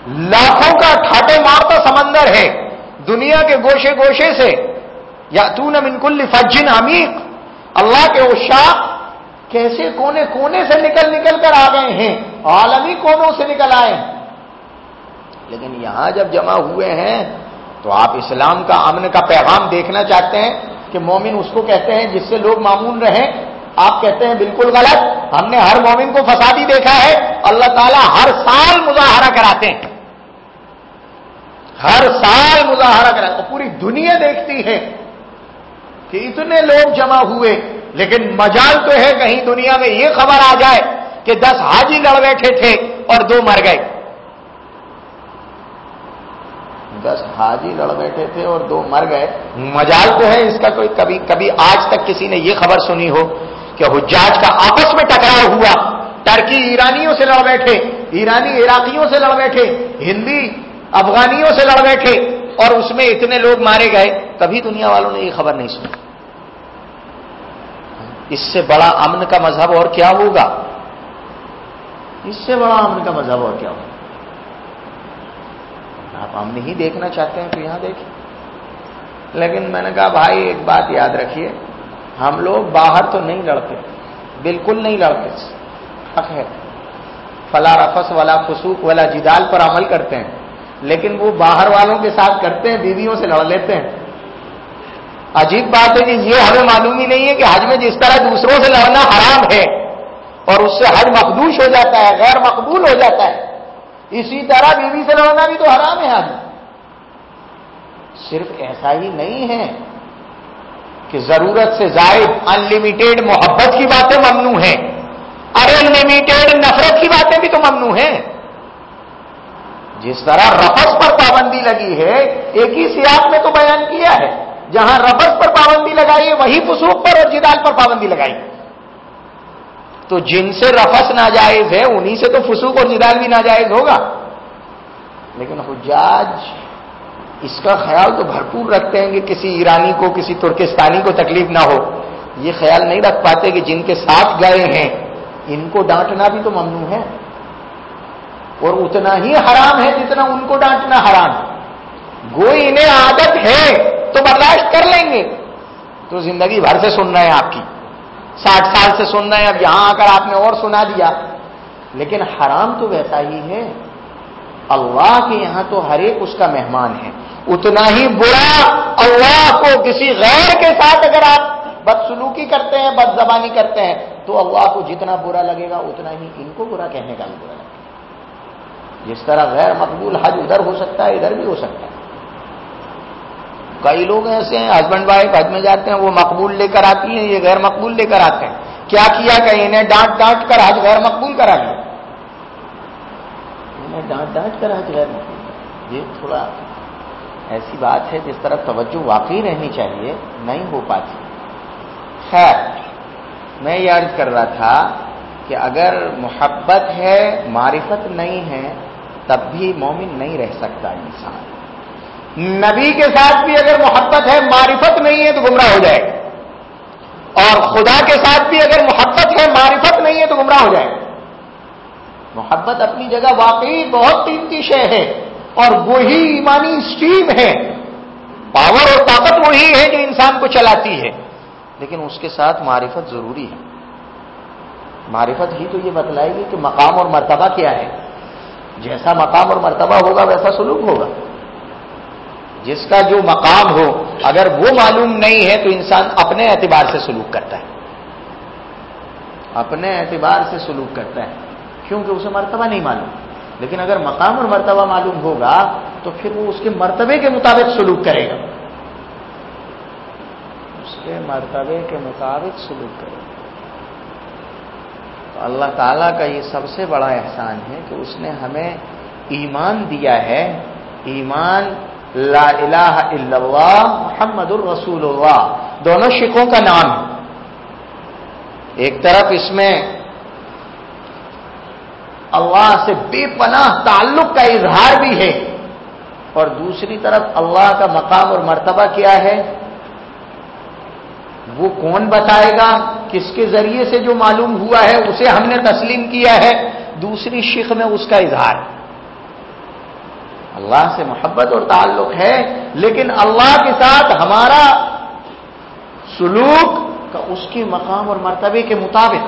S1: لاکھوں کا ٹھاٹے مارتا سمندر ہے۔ دنیا کے گوشے گوشے سے۔ یا تو نمکل فجن عمیق۔ اللہ کے اشاق کیسے کونے کونے سے نکل نکل کر آ گئے ہیں؟ عالمی کونوں سے نکل آئے لیکن یہاں جب جمع ہوئے ہیں تو آپ اسلام کا امن کا پیغام دیکھنا چاہتے ہیں کہ مومن اس کو کہتے ہیں جس سے لوگ معمول رہیں، آپ کہتے ہیں بالکل غلط، ہم نے ہر مومن کو فسادی دیکھا ہے، اللہ تعالیٰ ہر سال مظاہرہ کراتے ہیں۔ ہر سال مظاہرہ کراتے پوری دنیا دیکھتی ہے کہ اتنے لوگ جمع ہوئے، لیکن مجال تو ہے کہیں دنیا میں یہ خبر آ جائے کہ دس حاجی لڑ بیٹھے تھے اور دو مر گئے۔ دس حاجی لڑ بیٹھے تھے اور دو مر گئے۔ مجال تو ہے اس کا کوئی کبھی کبھی آج تک کسی نے یہ خبر سنی ہو کہ حجاج کا آپس میں ٹکراؤ ہوا۔ ٹرکی ایرانیوں سے لڑ بیٹھے ایرانی عراقیوں سے لڑ بیٹھے ہندی افغانیوں سے لڑ بیٹھے اور اس میں اتنے لوگ مارے گئے کبھی دنیا والوں نے یہ خبر نہیں سنی۔ اس سے بڑا امن کا مذہب اور کیا ہوگا؟ اس سے بڑا امن کا مذہب اور کیا ہوگا؟ آپ امن ہی دیکھنا چاہتے ہیں تو یہاں دیکھیں۔ لیکن میں نے کہا، بھائی، ایک بات یاد رکھیے، ہم لوگ باہر تو نہیں لڑتے، بالکل نہیں لڑتے۔ حق ہے۔ فلا رفس والا فسوق والا جدال پر عمل کرتے ہیں، لیکن وہ باہر والوں کے ساتھ کرتے ہیں، بیویوں سے لڑ لیتے ہیں۔ عجیب بات ہے کہ یہ ہمیں معلوم ہی نہیں ہے کہ حج میں جس طرح دوسروں سے لڑنا حرام ہے اور اس سے حج مخدوش ہو جاتا ہے، غیر مقبول ہو جاتا ہے۔ اسی طرح بیوی سے لڑنا بھی تو حرام ہے حج صرف ایسا ہی نہیں ہے کہ ضرورت سے زائد انلمیٹیڈ محبت کی باتیں ممنوع ہیں۔ انلمیٹیڈ نفرت کی باتیں بھی تو ممنوع ہیں۔ جس طرح رفس پر پابندی لگی ہے، ایک ہی سیاق میں تو بیان کیا ہے۔ جہاں ربر پر پابندی لگائی ہے، وہی فسوق پر اور جدال پر پابندی لگائی۔ تو جن سے رفس ناجائز ہے، انہی سے تو فسوق اور جدال بھی ناجائز ہوگا۔ لیکن حجاج اس کا خیال تو بھرپور رکھتے ہیں کہ کسی ایرانی کو، کسی ترکستانی کو تکلیف نہ ہو۔ یہ خیال نہیں رکھ پاتے کہ جن کے ساتھ گئے ہیں، ان کو ڈانٹنا بھی تو ممنوع ہے۔ اور اتنا ہی حرام ہے جتنا ان کو ڈانٹنا حرام۔ گوئی انہیں عادت ہے تو برداشت کر لیں گے۔ تو زندگی بھر سے سن رہے ہیں آپ کی۔ ساٹھ سال سے سن رہے ہیں، اب یہاں آ کر آپ نے اور سنا دیا۔ لیکن حرام تو ویسا ہی ہے۔ اللہ کے یہاں تو ہر ایک اس کا مہمان ہے۔ اتنا ہی برا اللہ کو کسی غیر کے ساتھ اگر آپ بدسلوکی کرتے ہیں بد زبانی کرتے ہیں، تو اللہ کو جتنا برا لگے گا، اتنا ہی ان کو برا کہنے کا بھی برا لگے گا۔ جس طرح غیر مقبول حج ادھر ہو سکتا ہے، ادھر بھی ہو سکتا ہے۔ کئی لوگ ایسے ہیں ہسبینڈ وائف حج میں جاتے ہیں، وہ مقبول لے کر آتی ہیں، یہ غیر مقبول لے کر آتے ہیں۔ کیا کیا کہ انہیں ڈانٹ ڈانٹ کر حج غیر مقبول کرا دیا؟ انہیں ڈانٹ ڈانٹ کر حج غیر مقبول یہ تھوڑا ایسی بات ہے، جس طرح توجہ واقعی رہنی چاہیے، نہیں ہو پاتی۔ خیر، میں یہ عرض کر رہا تھا کہ اگر محبت ہے، معرفت نہیں ہے، تب بھی مومن نہیں رہ سکتا انسان۔ نبی کے ساتھ بھی اگر محبت ہے، معرفت نہیں ہے تو گمراہ ہو جائے۔ اور خدا کے ساتھ بھی اگر محبت ہے، معرفت نہیں ہے تو گمراہ ہو جائے۔ محبت اپنی جگہ واقعی بہت قیمتی شے ہے اور وہی ایمانی اسٹیم ہے۔ پاور اور طاقت وہی ہے جو انسان کو چلاتی ہے۔ لیکن اس کے ساتھ معرفت ضروری ہے۔ معرفت ہی تو یہ بتلائے گی کہ مقام اور مرتبہ کیا ہے۔ جیسا مقام اور مرتبہ ہوگا، ویسا سلوک ہوگا۔ جس کا جو مقام ہو، اگر وہ معلوم نہیں ہے تو انسان اپنے اعتبار سے سلوک کرتا ہے۔ اپنے اعتبار سے سلوک کرتا ہے، کیونکہ اسے مرتبہ نہیں معلوم۔ لیکن اگر مقام اور مرتبہ معلوم ہوگا، تو پھر وہ اس کے مرتبے کے مطابق سلوک کرے گا۔ اس کے مرتبے کے مطابق سلوک کرے گا۔ تو اللہ تعالیٰ کا یہ سب سے بڑا احسان ہے کہ اس نے ہمیں ایمان دیا ہے۔ ایمان لا الہ الا اللہ محمد الرسول اللہ. دونوں شکوں کا نام. ہے ایک طرف اس میں اللہ سے بے پناہ تعلق کا اظہار بھی ہے اور دوسری طرف اللہ کا مقام اور مرتبہ کیا ہے؟ وہ کون بتائے گا؟ کس کے ذریعے سے جو معلوم ہوا ہے، اسے ہم نے تسلیم کیا ہے؟ دوسری شک میں اس کا اظہار. ہے اللہ سے محبت اور تعلق ہے، لیکن اللہ کے ساتھ ہمارا سلوک کا اس کی مقام اور مرتبے کے مطابق۔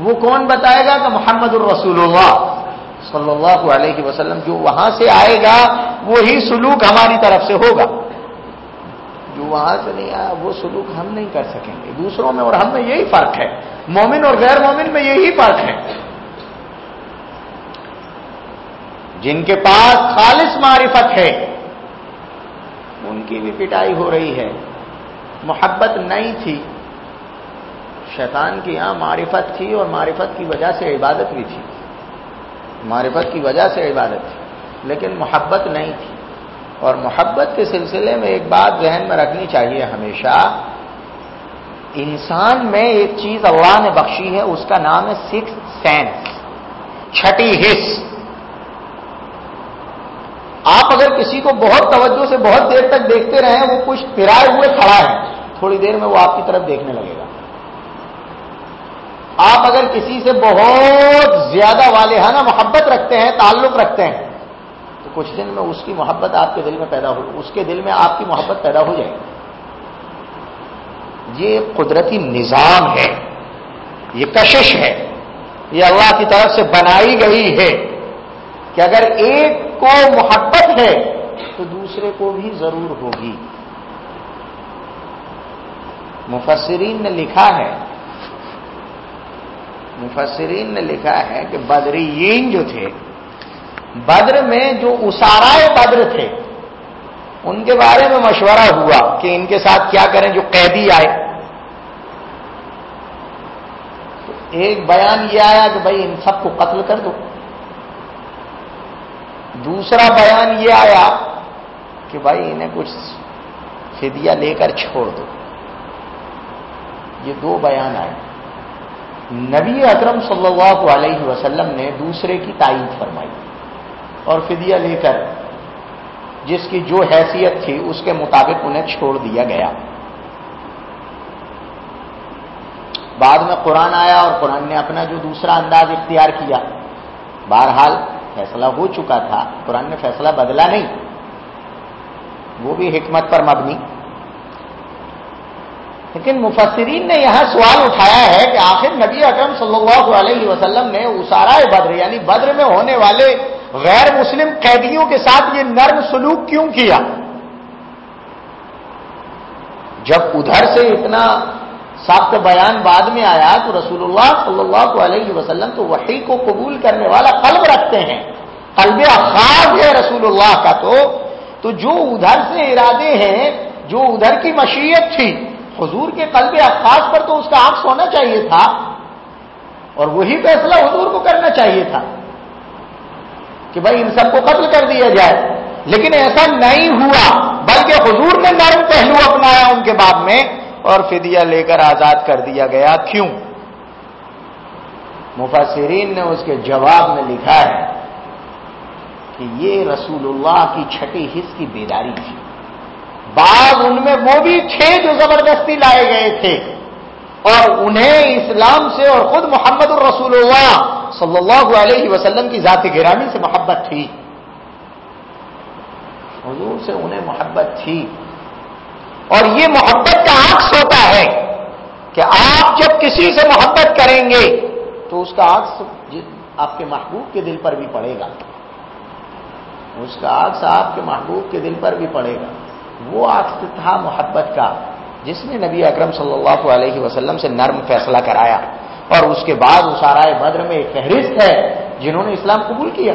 S1: وہ کون بتائے گا کہ محمد الرسول اللہ صلی اللہ علیہ وسلم جو وہاں سے آئے گا، وہی سلوک ہماری طرف سے ہوگا۔ جو وہاں سے نہیں آیا، وہ سلوک ہم نہیں کر سکیں گے۔ دوسروں میں اور ہم میں یہی فرق ہے۔ مومن اور غیر مومن میں یہی فرق ہے۔ جن کے پاس خالص معرفت ہے، ان کی بھی پٹائی ہو رہی ہے۔ محبت نہیں تھی۔ شیطان کی یہاں معرفت تھی اور معرفت کی وجہ سے عبادت بھی تھی۔ معرفت کی وجہ سے عبادت تھی، لیکن محبت نہیں تھی۔ اور محبت کے سلسلے میں ایک بات ذہن میں رکھنی چاہیے ہمیشہ۔ انسان میں ایک چیز اللہ نے بخشی ہے، اس کا نام ہے سکس سینس، چھٹی حص آپ اگر کسی کو بہت توجہ سے بہت دیر تک دیکھتے رہیں وہ کچھ پھرائے ہوئے کھڑا ہے، تھوڑی دیر میں وہ آپ کی طرف دیکھنے لگے گا۔ آپ اگر کسی سے بہت زیادہ والہانہ محبت رکھتے ہیں، تعلق رکھتے ہیں، تو کچھ دن میں اس کی محبت آپ کے دل میں پیدا ہو، اس کے دل میں آپ کی محبت پیدا ہو جائے گی۔ یہ قدرتی نظام ہے، یہ کشش ہے، یہ اللہ کی طرف سے بنائی گئی ہے کہ اگر ایک کو محبت ہے تو دوسرے کو بھی ضرور ہوگی۔ مفسرین نے لکھا ہے، مفسرین نے لکھا ہے کہ بدرین جو تھے، بدر میں جو اسارائے بدر تھے، ان کے بارے میں مشورہ ہوا کہ ان کے ساتھ کیا کریں جو قیدی آئے۔ تو ایک بیان یہ آیا کہ بھائی ان سب کو قتل کر دو۔ دوسرا بیان یہ آیا کہ بھائی انہیں کچھ فدیہ لے کر چھوڑ دو۔ یہ دو بیان آئے۔ نبی اکرم صلی اللہ علیہ وسلم نے دوسرے کی تائید فرمائی اور فدیہ لے کر جس کی جو حیثیت تھی اس کے مطابق انہیں چھوڑ دیا گیا۔ بعد میں قرآن آیا اور قرآن نے اپنا جو دوسرا انداز اختیار کیا۔ بہرحال فیصلہ ہو چکا تھا، قرآن نے فیصلہ بدلا نہیں۔ وہ بھی حکمت پر مبنی۔ لیکن مفسرین نے یہاں سوال اٹھایا ہے کہ آخر نبی اکرم صلی اللہ علیہ وسلم نے اسارا بدر یعنی بدر میں ہونے والے غیر مسلم قیدیوں کے ساتھ یہ نرم سلوک کیوں کیا؟ جب ادھر سے اتنا سخت بیان بعد میں آیا تو رسول اللہ صلی اللہ علیہ وسلم تو وہی کو قبول کرنے والا قلب رکھتے ہیں۔ قلب خاص ہے رسول اللہ کا تو۔ تو جو ادھر سے ارادے ہیں، جو ادھر کی مشیت تھی، حضور کے قلب اخاص پر تو اس کا عکس ہونا چاہیے تھا۔ اور وہی فیصلہ حضور کو کرنا چاہیے تھا کہ بھائی ان سب کو قتل کر دیا جائے۔ لیکن ایسا نہیں ہوا، بلکہ حضور نے نرم پہلو اپنایا ان کے بعد میں۔ اور فدیہ لے کر آزاد کر دیا گیا کیوں؟ مفسرین نے اس کے جواب میں لکھا ہے کہ یہ رسول اللہ کی چھٹی حص کی بیداری تھی۔ بعض ان میں وہ بھی تھے جو زبردستی لائے گئے تھے۔ اور انہیں اسلام سے اور خود محمد الرسول اللہ صلی اللہ علیہ وسلم کی ذات گرامی سے محبت تھی۔ حضور سے انہیں محبت تھی۔ اور یہ محبت کا عکس ہوتا ہے کہ آپ جب کسی سے محبت کریں گے تو اس کا عکس جی، آپ کے محبوب کے دل پر بھی پڑے گا۔ اس کا عکس آپ کے محبوب کے دل پر بھی پڑے گا۔ وہ عکس تھا محبت کا، جس نے نبی اکرم صلی اللہ علیہ وسلم سے نرم فیصلہ کرایا۔ اور اس کے بعد اسارائے بدر میں ایک فہرست ہے جنہوں نے اسلام قبول کیا۔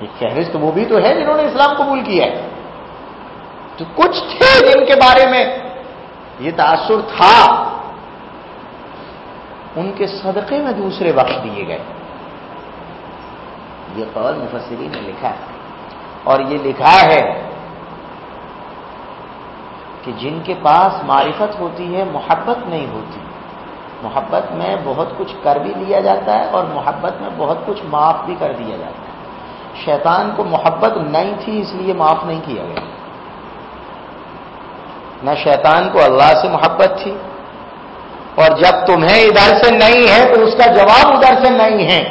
S1: ایک فہرست وہ بھی تو ہے جنہوں نے اسلام قبول کیا۔ تو کچھ تھے جن کے بارے میں۔ یہ تاثر تھا۔ ان کے صدقے میں دوسرے بخش دیے گئے۔ یہ قول مفسرین نے لکھا ہے۔ اور یہ لکھا ہے کہ جن کے پاس معرفت ہوتی ہے، محبت نہیں ہوتی۔ محبت میں بہت کچھ کر بھی لیا جاتا ہے اور محبت میں بہت کچھ معاف بھی کر دیا جاتا ہے۔ شیطان کو محبت نہیں تھی، اس لیے معاف نہیں کیا گیا۔ نہ شیطان کو اللہ سے محبت تھی۔ اور جب تمہیں ادھر سے نہیں ہے، تو اس کا جواب ادھر سے نہیں ہے۔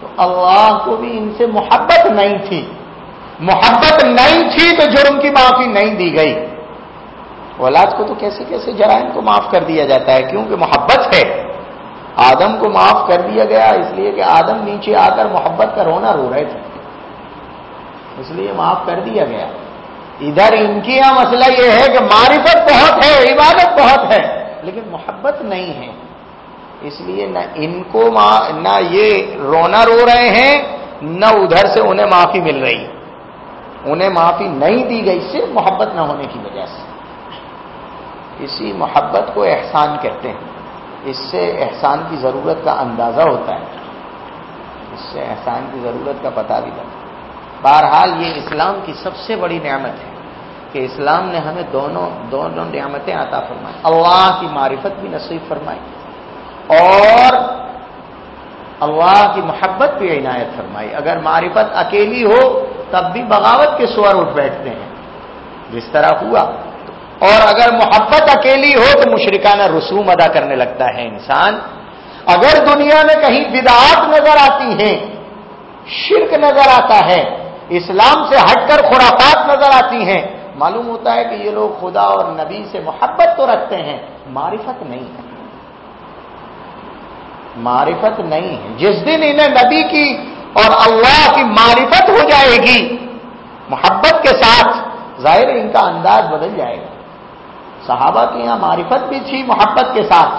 S1: تو اللہ کو بھی ان سے محبت نہیں تھی۔ محبت نہیں تھی تو جرم کی معافی نہیں دی گئی۔ اولاد کو تو کیسے کیسے جرائم کو معاف کر دیا جاتا ہے؟ کیونکہ محبت ہے۔ آدم کو معاف کر دیا گیا، اس لیے کہ آدم نیچے آ کر محبت کا رونا رو رہے تھے۔ اس لیے معاف کر دیا گیا۔ ادھر ان کی یہاں مسئلہ یہ ہے کہ معرفت بہت ہے، عبادت بہت ہے، لیکن محبت نہیں ہے۔ اس لیے نہ ان کو نہ یہ رونا رو رہے ہیں، نہ ادھر سے انہیں معافی مل رہی۔ انہیں معافی نہیں دی گئی صرف محبت نہ ہونے کی وجہ سے۔ اسی محبت کو احسان کہتے ہیں۔ اس سے احسان کی ضرورت کا اندازہ ہوتا ہے۔ اس سے احسان کی ضرورت کا پتہ بھی لگتا بہرحال یہ اسلام کی سب سے بڑی نعمت ہے۔ کہ اسلام نے ہمیں دونوں دونوں نعمتیں عطا فرمائی۔ اللہ کی معرفت بھی نصیب فرمائی۔ اور اللہ کی محبت بھی عنایت فرمائی۔ اگر معرفت اکیلی ہو، تب بھی بغاوت کے سور اٹھ بیٹھتے ہیں۔ جس طرح ہوا۔ اور اگر محبت اکیلی ہو، تو مشرکانہ رسوم ادا کرنے لگتا ہے انسان۔ اگر دنیا میں کہیں بدعات نظر آتی ہیں، شرک نظر آتا ہے، اسلام سے ہٹ کر خرافات نظر آتی ہیں معلوم ہوتا ہے کہ یہ لوگ خدا اور نبی سے محبت تو رکھتے ہیں، معرفت نہیں۔ ہے معرفت نہیں۔ ہے جس دن انہیں نبی کی اور اللہ کی معرفت ہو جائے گی، محبت کے ساتھ ظاہر ان کا انداز بدل جائے گا۔ صحابہ کے یہاں معرفت بھی تھی محبت کے ساتھ۔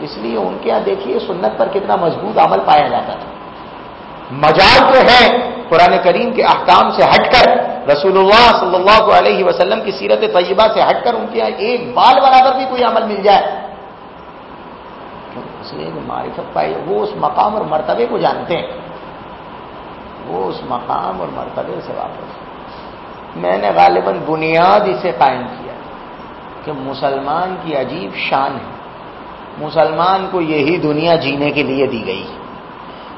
S1: اس لیے ان کے یہاں دیکھیے سنت پر کتنا مضبوط عمل پایا جاتا تھا۔ مجال جو ہے قرآن کریم کے احکام سے ہٹ کر۔ رسول اللہ صلی اللہ علیہ وسلم کی سیرت طیبہ سے ہٹ کر ان کے یہاں ایک بال برابر بھی کوئی عمل مل جائے۔ اس لیے معرفت پائی، وہ اس مقام اور مرتبے کو جانتے ہیں۔ وہ اس مقام اور مرتبے سے واپس میں نے غالباً بنیاد اسے قائم کیا کہ مسلمان کی عجیب شان ہے۔ مسلمان کو یہی دنیا جینے کے لیے دی گئی۔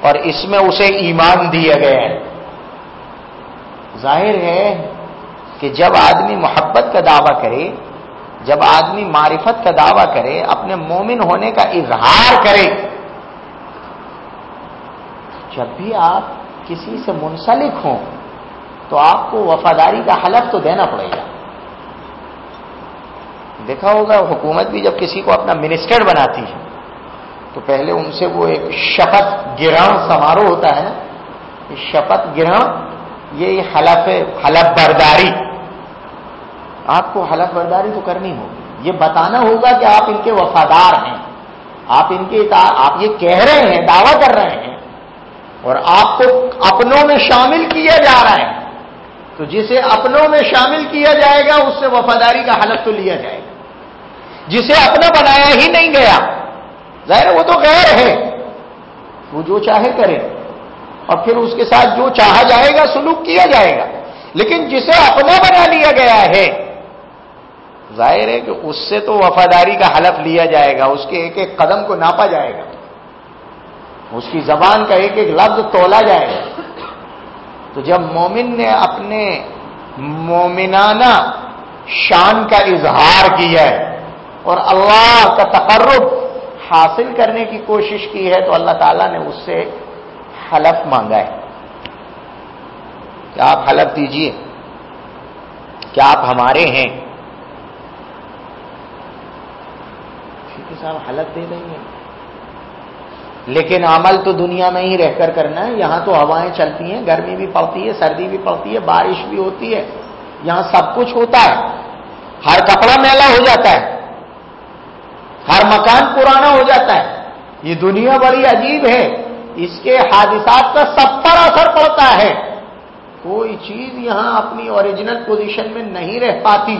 S1: اور اس میں اسے ایمان دیا گیا ہے۔ ظاہر ہے کہ جب آدمی محبت کا دعویٰ کرے، جب آدمی معرفت کا دعویٰ کرے، اپنے مومن ہونے کا اظہار کرے، جب بھی آپ کسی سے منسلک ہوں، تو آپ کو وفاداری کا حلف تو دینا پڑے گا۔ دیکھا ہوگا، حکومت بھی جب کسی کو اپنا منسٹر بناتی ہے، تو پہلے ان سے وہ ایک شپت گرہن سماروہ ہوتا ہے نا شپت گرہن یہ حلف حلف برداری۔ آپ کو حلف برداری تو کرنی ہوگی۔ یہ بتانا ہوگا کہ آپ ان کے وفادار ہیں۔ آپ ان کے آپ یہ کہہ رہے ہیں، دعویٰ کر رہے ہیں۔ اور آپ کو اپنوں میں شامل کیا جا رہا ہے۔ تو جسے اپنوں میں شامل کیا جائے گا، اس سے وفاداری کا حلف تو لیا جائے گا۔ جسے اپنا بنایا ہی نہیں گیا، ظاہر وہ تو غیر ہے۔ وہ جو چاہے کرے۔ اور پھر اس کے ساتھ جو چاہا جائے گا سلوک کیا جائے گا۔ لیکن جسے اپنا بنا لیا گیا ہے، ظاہر ہے کہ اس سے تو وفاداری کا حلف لیا جائے گا، اس کے ایک ایک قدم کو ناپا جائے گا۔ اس کی زبان کا ایک ایک لفظ تولا جائے گا۔ تو جب مومن نے اپنے مومنانہ شان کا اظہار کیا ہے اور اللہ کا تقرب حاصل کرنے کی کوشش کی ہے، تو اللہ تعالیٰ نے اس سے حلف مانگا ہے۔ کیا آپ حلف دیجیے۔ کیا آپ ہمارے ہیں۔ ٹھیک ہے صاحب حلف دے دیں گے۔ لیکن عمل تو دنیا میں ہی رہ کر کرنا ہے۔ یہاں تو ہوائیں چلتی ہیں گرمی بھی پڑتی ہے سردی بھی پڑتی ہے بارش بھی ہوتی ہے۔ یہاں سب کچھ ہوتا ہے۔ ہر کپڑا میلا ہو جاتا ہے۔ ہر مکان پرانا ہو جاتا ہے۔ یہ دنیا بڑی عجیب ہے۔ اس کے حادثات کا سب پر اثر پڑتا ہے۔ کوئی چیز یہاں اپنی اوریجنل پوزیشن میں نہیں رہ پاتی۔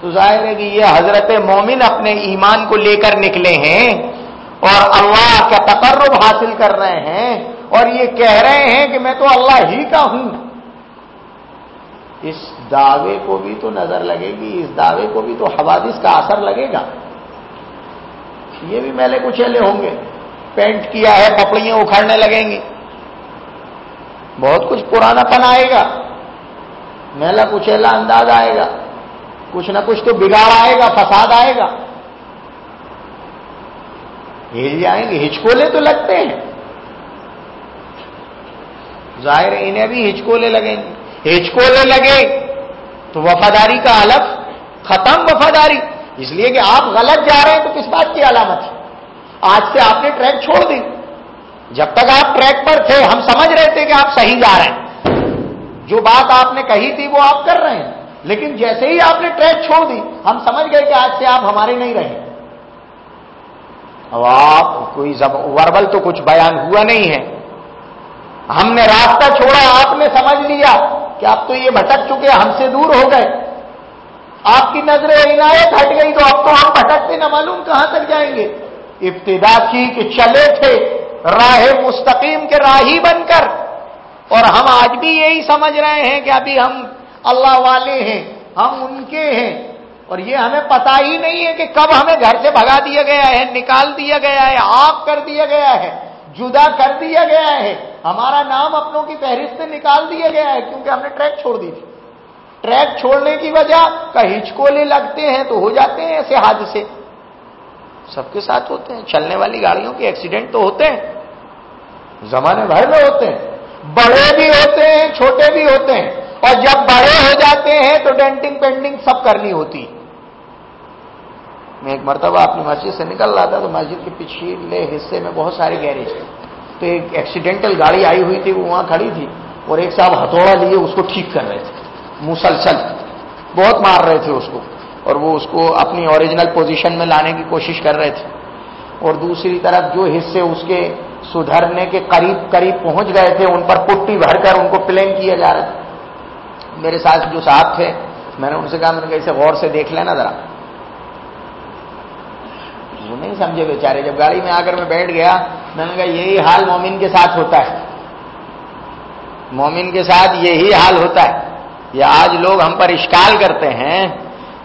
S1: تو ظاہر ہے کہ یہ حضرت مومن اپنے ایمان کو لے کر نکلے ہیں اور اللہ کا تقرب حاصل کر رہے ہیں اور یہ کہہ رہے ہیں کہ میں تو اللہ ہی کا ہوں۔ اس دعوے کو بھی تو نظر لگے گی، اس دعوے کو بھی تو حوادث کا اثر لگے گا۔ یہ بھی میلے کچیلے ہوں گے۔ پینٹ کیا ہے، پپڑیاں اکھاڑنے لگیں گی۔ بہت کچھ پرانا پن آئے گا۔ میلا کچیلا انداز آئے گا۔ کچھ نہ کچھ تو بگاڑ آئے گا، فساد آئے گا۔ ہل جائیں گے۔ ہچکولے تو لگتے ہیں۔ ظاہر انہیں بھی ہچکولے لگیں گے۔ ہچکولے لگے تو وفاداری کا الگ ختم وفاداری۔ اس لیے کہ آپ غلط جا رہے ہیں تو کس بات کی علامت ہے؟ آج سے آپ نے ٹریک چھوڑ دی۔ جب تک آپ ٹریک پر تھے، ہم سمجھ رہے تھے کہ آپ صحیح جا رہے ہیں۔ جو بات آپ نے کہی تھی، وہ آپ کر رہے ہیں۔ لیکن جیسے ہی آپ نے ٹریک چھوڑ دی، ہم سمجھ گئے کہ آج سے آپ ہمارے نہیں رہے۔ اب آپ کوئی وربل تو کچھ بیان ہوا نہیں ہے۔ ہم نے راستہ چھوڑا، آپ نے سمجھ لیا کہ آپ تو یہ بھٹک چکے، ہم سے دور ہو گئے۔ آپ کی نظر عنایت ہٹ گئی تو اب تو ہم بھٹکتے نہ معلوم کہاں تک جائیں گے۔ ابتدا کی کہ چلے تھے، راہ مستقیم کے راہی بن کر۔ اور ہم آج بھی یہی سمجھ رہے ہیں کہ ابھی ہم اللہ والے ہیں، ہم ان کے ہیں۔ اور یہ ہمیں پتا ہی نہیں ہے کہ کب ہمیں گھر سے بھگا دیا گیا ہے، نکال دیا گیا ہے، آپ کر دیا گیا ہے، جدا کر دیا گیا ہے۔ ہمارا نام اپنوں کی فہرست سے نکال دیا گیا ہے کیونکہ ہم نے ٹریک چھوڑ دی تھی۔ ٹریک چھوڑنے کی وجہ کا ہچکولے لگتے ہیں تو ہو جاتے ہیں ایسے حادثے۔ سب کے ساتھ ہوتے ہیں۔ چلنے والی گاڑیوں کے ایکسیڈنٹ تو ہوتے ہیں۔ زمانے بھر میں ہوتے ہیں۔ بڑے بھی ہوتے ہیں، چھوٹے بھی ہوتے ہیں۔ اور جب بڑے ہو جاتے ہیں تو ڈینٹنگ پینٹنگ سب کرنی ہوتی۔ میں ایک مرتبہ اپنی مسجد سے نکل رہا تھا تو مسجد کے پچھلے حصے میں بہت سارے گیریج تھے تو ایک ایکسیڈنٹل گاڑی آئی ہوئی تھی، وہ وہاں کھڑی تھی۔ اور ایک صاحب ہتھوڑا لیے اس کو ٹھیک کر رہے تھے۔ مسلسل بہت مار رہے تھے اس کو۔ اور وہ اس کو اپنی اوریجنل پوزیشن میں لانے کی کوشش کر رہے تھے۔ اور دوسری طرف جو حصے اس کے سدھرنے کے قریب قریب پہنچ گئے تھے، ان پر پٹی بھر کر ان کو پلین کیا جا رہا تھا میرے ساتھ جو صاحب تھے، میں نے ان سے کہا، میں نے کہا، اسے غور سے دیکھ لینا ذرا۔ وہ نہیں سمجھے بیچارے، جب گاڑی میں آ کر میں بیٹھ گیا، میں نے کہا، یہی حال مومن کے ساتھ ہوتا ہے۔ مومن کے ساتھ یہی حال ہوتا ہے۔ یہ آج لوگ ہم پر اشکال کرتے ہیں۔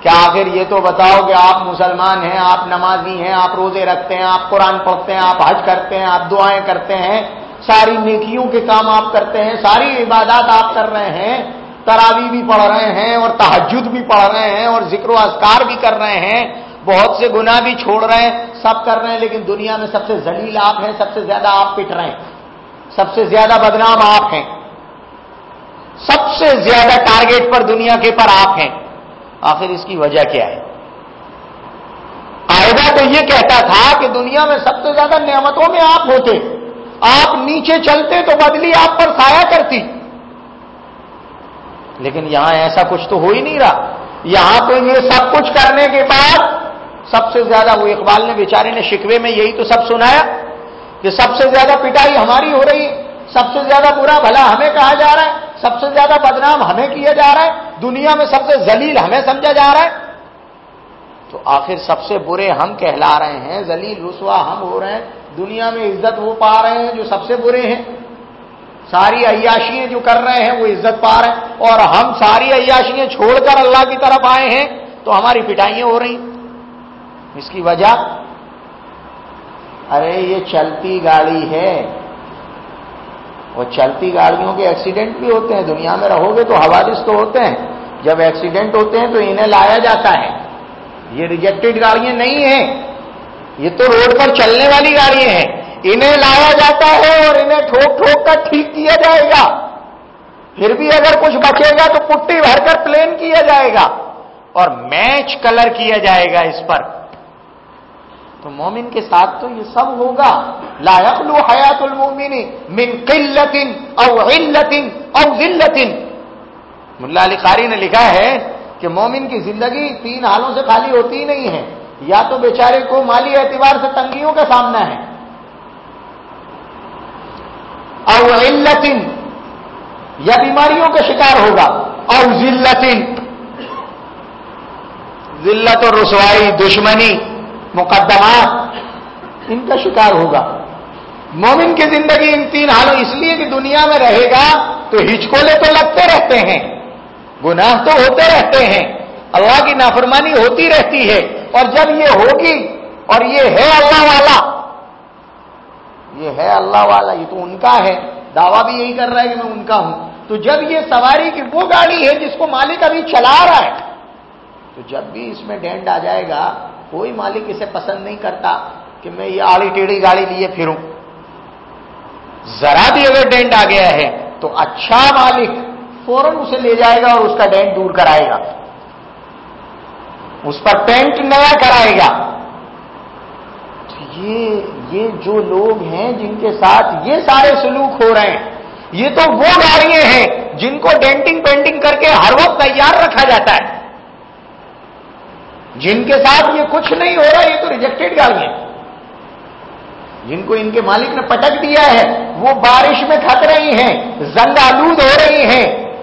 S1: کہ آخر یہ تو بتاؤ کہ آپ مسلمان ہیں، آپ نمازی ہیں، آپ روزے رکھتے ہیں، آپ قرآن پڑھتے ہیں، آپ حج کرتے ہیں، آپ دعائیں کرتے ہیں، ساری نیکیوں کے کام آپ کرتے ہیں، ساری عبادات آپ کر رہے ہیں، تراوی بھی پڑھ رہے ہیں اور تحجد بھی پڑھ رہے ہیں اور ذکر و اذکار بھی کر رہے ہیں، بہت سے گناہ بھی چھوڑ رہے ہیں، سب کر رہے ہیں، لیکن دنیا میں سب سے ذلیل آپ ہیں، سب سے زیادہ آپ پٹ رہے ہیں، سب سے زیادہ بدنام آپ ہیں، سب سے زیادہ ٹارگیٹ پر دنیا کے پر آپ ہیں۔ آخر اس کی وجہ کیا ہے؟ تو یہ کہتا تھا کہ دنیا میں سب سے زیادہ نعمتوں میں آپ ہوتے۔ آپ نیچے چلتے تو بدلی آپ پر سایہ کرتی۔ لیکن یہاں ایسا کچھ تو ہو ہی نہیں رہا۔ یہاں تو یہ سب کچھ کرنے کے بعد سب سے زیادہ وہ اقبال نے بیچارے نے شکوے میں یہی تو سب سنایا کہ سب سے زیادہ پٹائی ہماری ہو رہی سب سے زیادہ برا بھلا ہمیں کہا جا رہا ہے۔ سب سے زیادہ بدنام ہمیں کیا جا رہا ہے؟ دنیا میں سب سے ذلیل ہمیں سمجھا جا رہا ہے۔ تو آخر سب سے برے ہم کہلا رہے ہیں، ذلیل، رسوا ہم ہو رہے ہیں۔ دنیا میں عزت وہ پا رہے ہیں جو سب سے برے ہیں۔ ساری عیاشیاں جو کر رہے ہیں وہ عزت پا رہے ہیں۔ اور ہم ساری عیاشیاں چھوڑ کر اللہ کی طرف آئے ہیں تو ہماری پٹائیاں ہو رہی اس کی وجہ؟ ارے یہ چلتی گاڑی ہے۔ وہ چلتی گاڑیوں کے ایکسیڈنٹ بھی ہوتے ہیں۔ دنیا میں رہو گے تو حوادث تو ہوتے ہیں۔ جب ایکسیڈنٹ ہوتے ہیں تو انہیں لایا جاتا ہے۔ یہ ریجیکٹڈ گاڑیاں نہیں ہیں۔ یہ تو روڈ پر چلنے والی گاڑیاں ہیں۔ انہیں لایا جاتا ہے اور انہیں ٹھوک ٹھوک کر ٹھیک کیا جائے گا۔ پھر بھی اگر کچھ بچے گا تو پٹی بھر کر پلین کیا جائے گا۔ اور میچ کلر کیا جائے گا اس پر۔ تو مومن کے ساتھ تو یہ سب ہوگا۔ لا يخلو حیات المومن من قلت او علت او ذلت ملا علی قاری نے لکھا ہے کہ مومن کی زندگی تین حالوں سے خالی ہوتی ہی نہیں ہے۔ یا تو بیچارے کو مالی اعتبار سے تنگیوں کا سامنا ہے۔ او علت یا بیماریوں کا شکار ہوگا۔ او ذلت ذلت اور رسوائی، دشمنی۔ مقدمات ان کا شکار ہوگا۔ مومن کی زندگی ان تین حالوں اس لیے کہ دنیا میں رہے گا تو ہچکولے تو لگتے رہتے ہیں، گناہ تو ہوتے رہتے ہیں، اللہ کی نافرمانی ہوتی رہتی ہے۔ اور جب یہ ہوگی اور یہ ہے اللہ والا، یہ ہے اللہ والا، یہ تو ان کا ہے۔ دعویٰ بھی یہی کر رہا ہے کہ میں ان کا ہوں۔ تو جب یہ سواری کی وہ گاڑی ہے جس کو مالک ابھی چلا رہا ہے، تو جب بھی اس میں ڈینڈ آ جائے گا کوئی مالک اسے پسند نہیں کرتا کہ میں یہ آڑی ٹیڑھی گاڑی لیے پھروں۔ ذرا بھی اگر ڈینٹ آ گیا ہے تو اچھا مالک فوراً اسے لے جائے گا اور اس کا ڈینٹ دور کرائے گا۔ اس پر پینٹ نیا کرائے گا۔ یہ یہ جو لوگ ہیں جن کے ساتھ یہ سارے سلوک ہو رہے ہیں، یہ تو وہ گاڑیاں ہیں جن کو ڈینٹنگ پینٹنگ کر کے ہر وقت تیار رکھا جاتا ہے۔ جن کے ساتھ یہ کچھ نہیں ہو رہا، یہ تو ریجیکٹڈ گاڑیاں جن کو ان کے مالک نے پٹک دیا ہے، وہ بارش میں تھک رہی ہیں، زنگ آلود ہو رہی ہیں،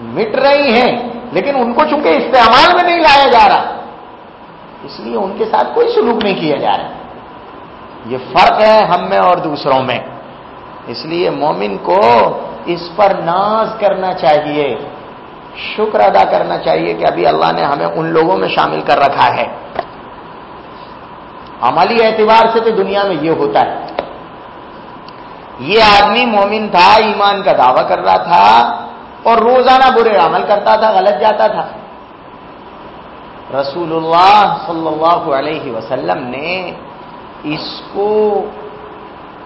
S1: مٹ رہی ہیں، لیکن ان کو چونکہ استعمال میں نہیں لایا جا رہا، اس لیے ان کے ساتھ کوئی سلوک نہیں کیا جا رہا۔ یہ فرق ہے ہم میں اور دوسروں میں۔ اس لیے مومن کو اس پر ناز کرنا چاہیے۔ شکر ادا کرنا چاہیے کہ ابھی اللہ نے ہمیں ان لوگوں میں شامل کر رکھا ہے۔ عملی اعتبار سے تو دنیا میں یہ ہوتا ہے۔ یہ آدمی مومن تھا، ایمان کا دعویٰ کر رہا تھا اور روزانہ برے عمل کرتا تھا، غلط جاتا تھا۔ رسول اللہ صلی اللہ علیہ وسلم نے اس کو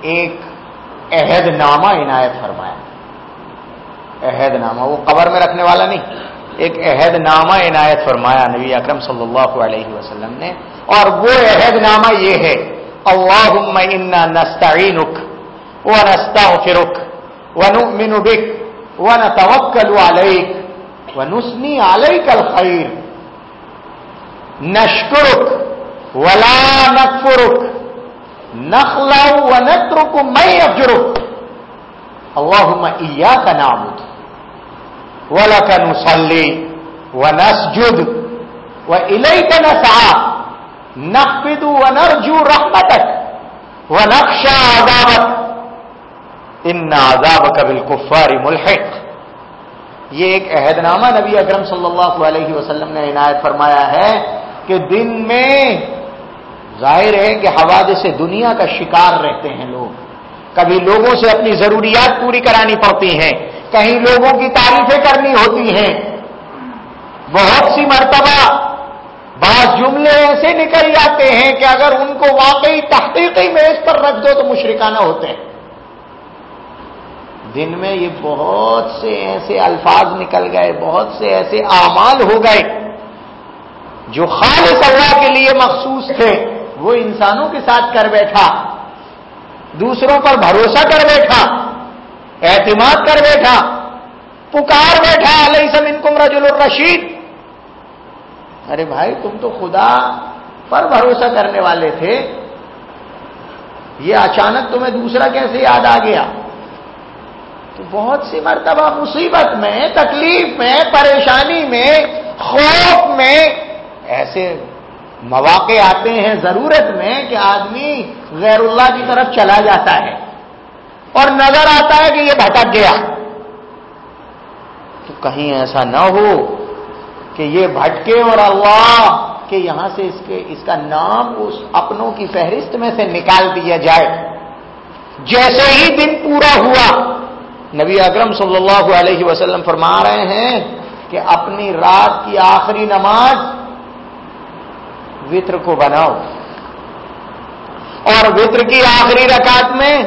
S1: ایک عہد نامہ عنایت فرمایا۔ عہد نامہ وہ قبر میں رکھنے والا نہیں، ایک عہد نامہ عنایت فرمایا نبی اکرم صلی اللہ علیہ وسلم نے، اور وہ عہد نامہ یہ ہے، اللہم انا نستعینک ونستغفرک ونؤمن بک ونتوکل علیک ونسنی علیک الخیر، نشکرک ولا نکفرک، نخلع ونترک من یفجرک، اللہم ایاک نعبد. ولك نصلي ونسجد وإليك نسعى. نخفض ونرجو رحمتك ونخشى عذابك. ان عذابك بالكفار ملحق. یہ ایک عہد نامہ نبی اکرم صلی اللہ علیہ وسلم نے عنایت فرمایا ہے کہ دن میں ظاہر ہے کہ حوادث سے دنیا کا شکار رہتے ہیں لوگ. کبھی لوگوں سے اپنی ضروریات پوری کرانی پڑتی ہیں کہیں لوگوں کی تعریفیں کرنی ہوتی ہیں۔ بہت سی مرتبہ بعض جملے ایسے نکل جاتے ہیں کہ اگر ان کو واقعی تحقیقی میز پر رکھ دو تو مشرکانہ ہوتے ہیں۔ دن میں یہ بہت سے ایسے الفاظ نکل گئے، بہت سے ایسے اعمال ہو گئے جو خالص اللہ کے لیے مخصوص تھے۔ وہ انسانوں کے ساتھ کر بیٹھا، دوسروں پر بھروسہ کر بیٹھا۔ اعتماد کر بیٹھا، پکار بیٹھا، علیہ سمن کم رجل الرشید۔ ارے بھائی، تم تو خدا پر بھروسہ کرنے والے تھے۔ یہ اچانک تمہیں دوسرا کیسے یاد آ گیا؟ تو بہت سی مرتبہ مصیبت میں، تکلیف میں، پریشانی میں، خوف میں، ایسے مواقع آتے ہیں ضرورت میں کہ آدمی غیر اللہ کی طرف چلا جاتا ہے۔ اور نظر آتا ہے کہ یہ بھٹک گیا۔ تو کہیں ایسا نہ ہو کہ یہ بھٹکے اور اللہ کہ یہاں سے اس کے، اس کا نام اس اپنوں کی فہرست میں سے نکال دیا جائے۔ جیسے ہی دن پورا ہوا، نبی اکرم صلی اللہ علیہ وسلم فرما رہے ہیں کہ اپنی رات کی آخری نماز وطر کو بناؤ۔ اور وطر کی آخری رکعت میں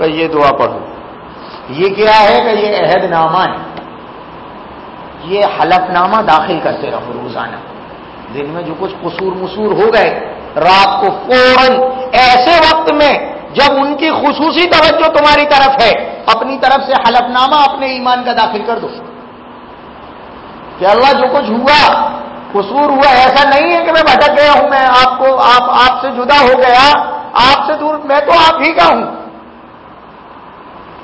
S1: کہ یہ دعا پڑھو۔ یہ کیا ہے کہ یہ عہد نامہ ہے۔ یہ حلف نامہ داخل کرتے رہو روزانہ۔ دن میں جو کچھ قصور مسور ہو گئے، رات کو فوراً ایسے وقت میں جب ان کی خصوصی توجہ تمہاری طرف ہے، اپنی طرف سے حلف نامہ اپنے ایمان کا داخل کر دو۔ کہ اللہ جو کچھ ہوا، قصور ہوا، ایسا نہیں ہے کہ میں بھٹک گیا ہوں، میں آپ کو، آپ آپ سے جدا ہو گیا، آپ سے دور، میں تو آپ ہی کا ہوں۔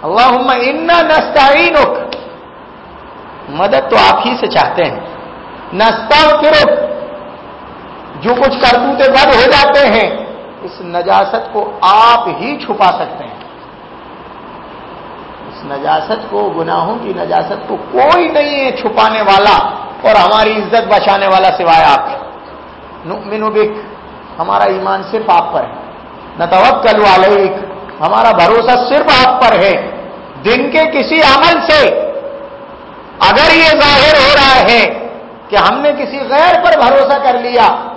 S1: اللہ ان نستعین مدد تو آپ ہی سے چاہتے ہیں۔ نستا جو کچھ کرتوتے بد ہو جاتے ہیں، اس نجاست کو آپ ہی چھپا سکتے ہیں۔ اس نجاست کو، گناہوں کی نجاست کو کوئی نہیں ہے چھپانے والا اور ہماری عزت بچانے والا سوائے آپ۔ نؤمن بک، ہمارا ایمان صرف آپ پر ہے۔ نہ علیک۔ ہمارا بھروسہ صرف آپ پر ہے، دن کے کسی عمل سے۔ اگر یہ ظاہر ہو رہا ہے کہ ہم نے کسی غیر پر بھروسہ کر لیا،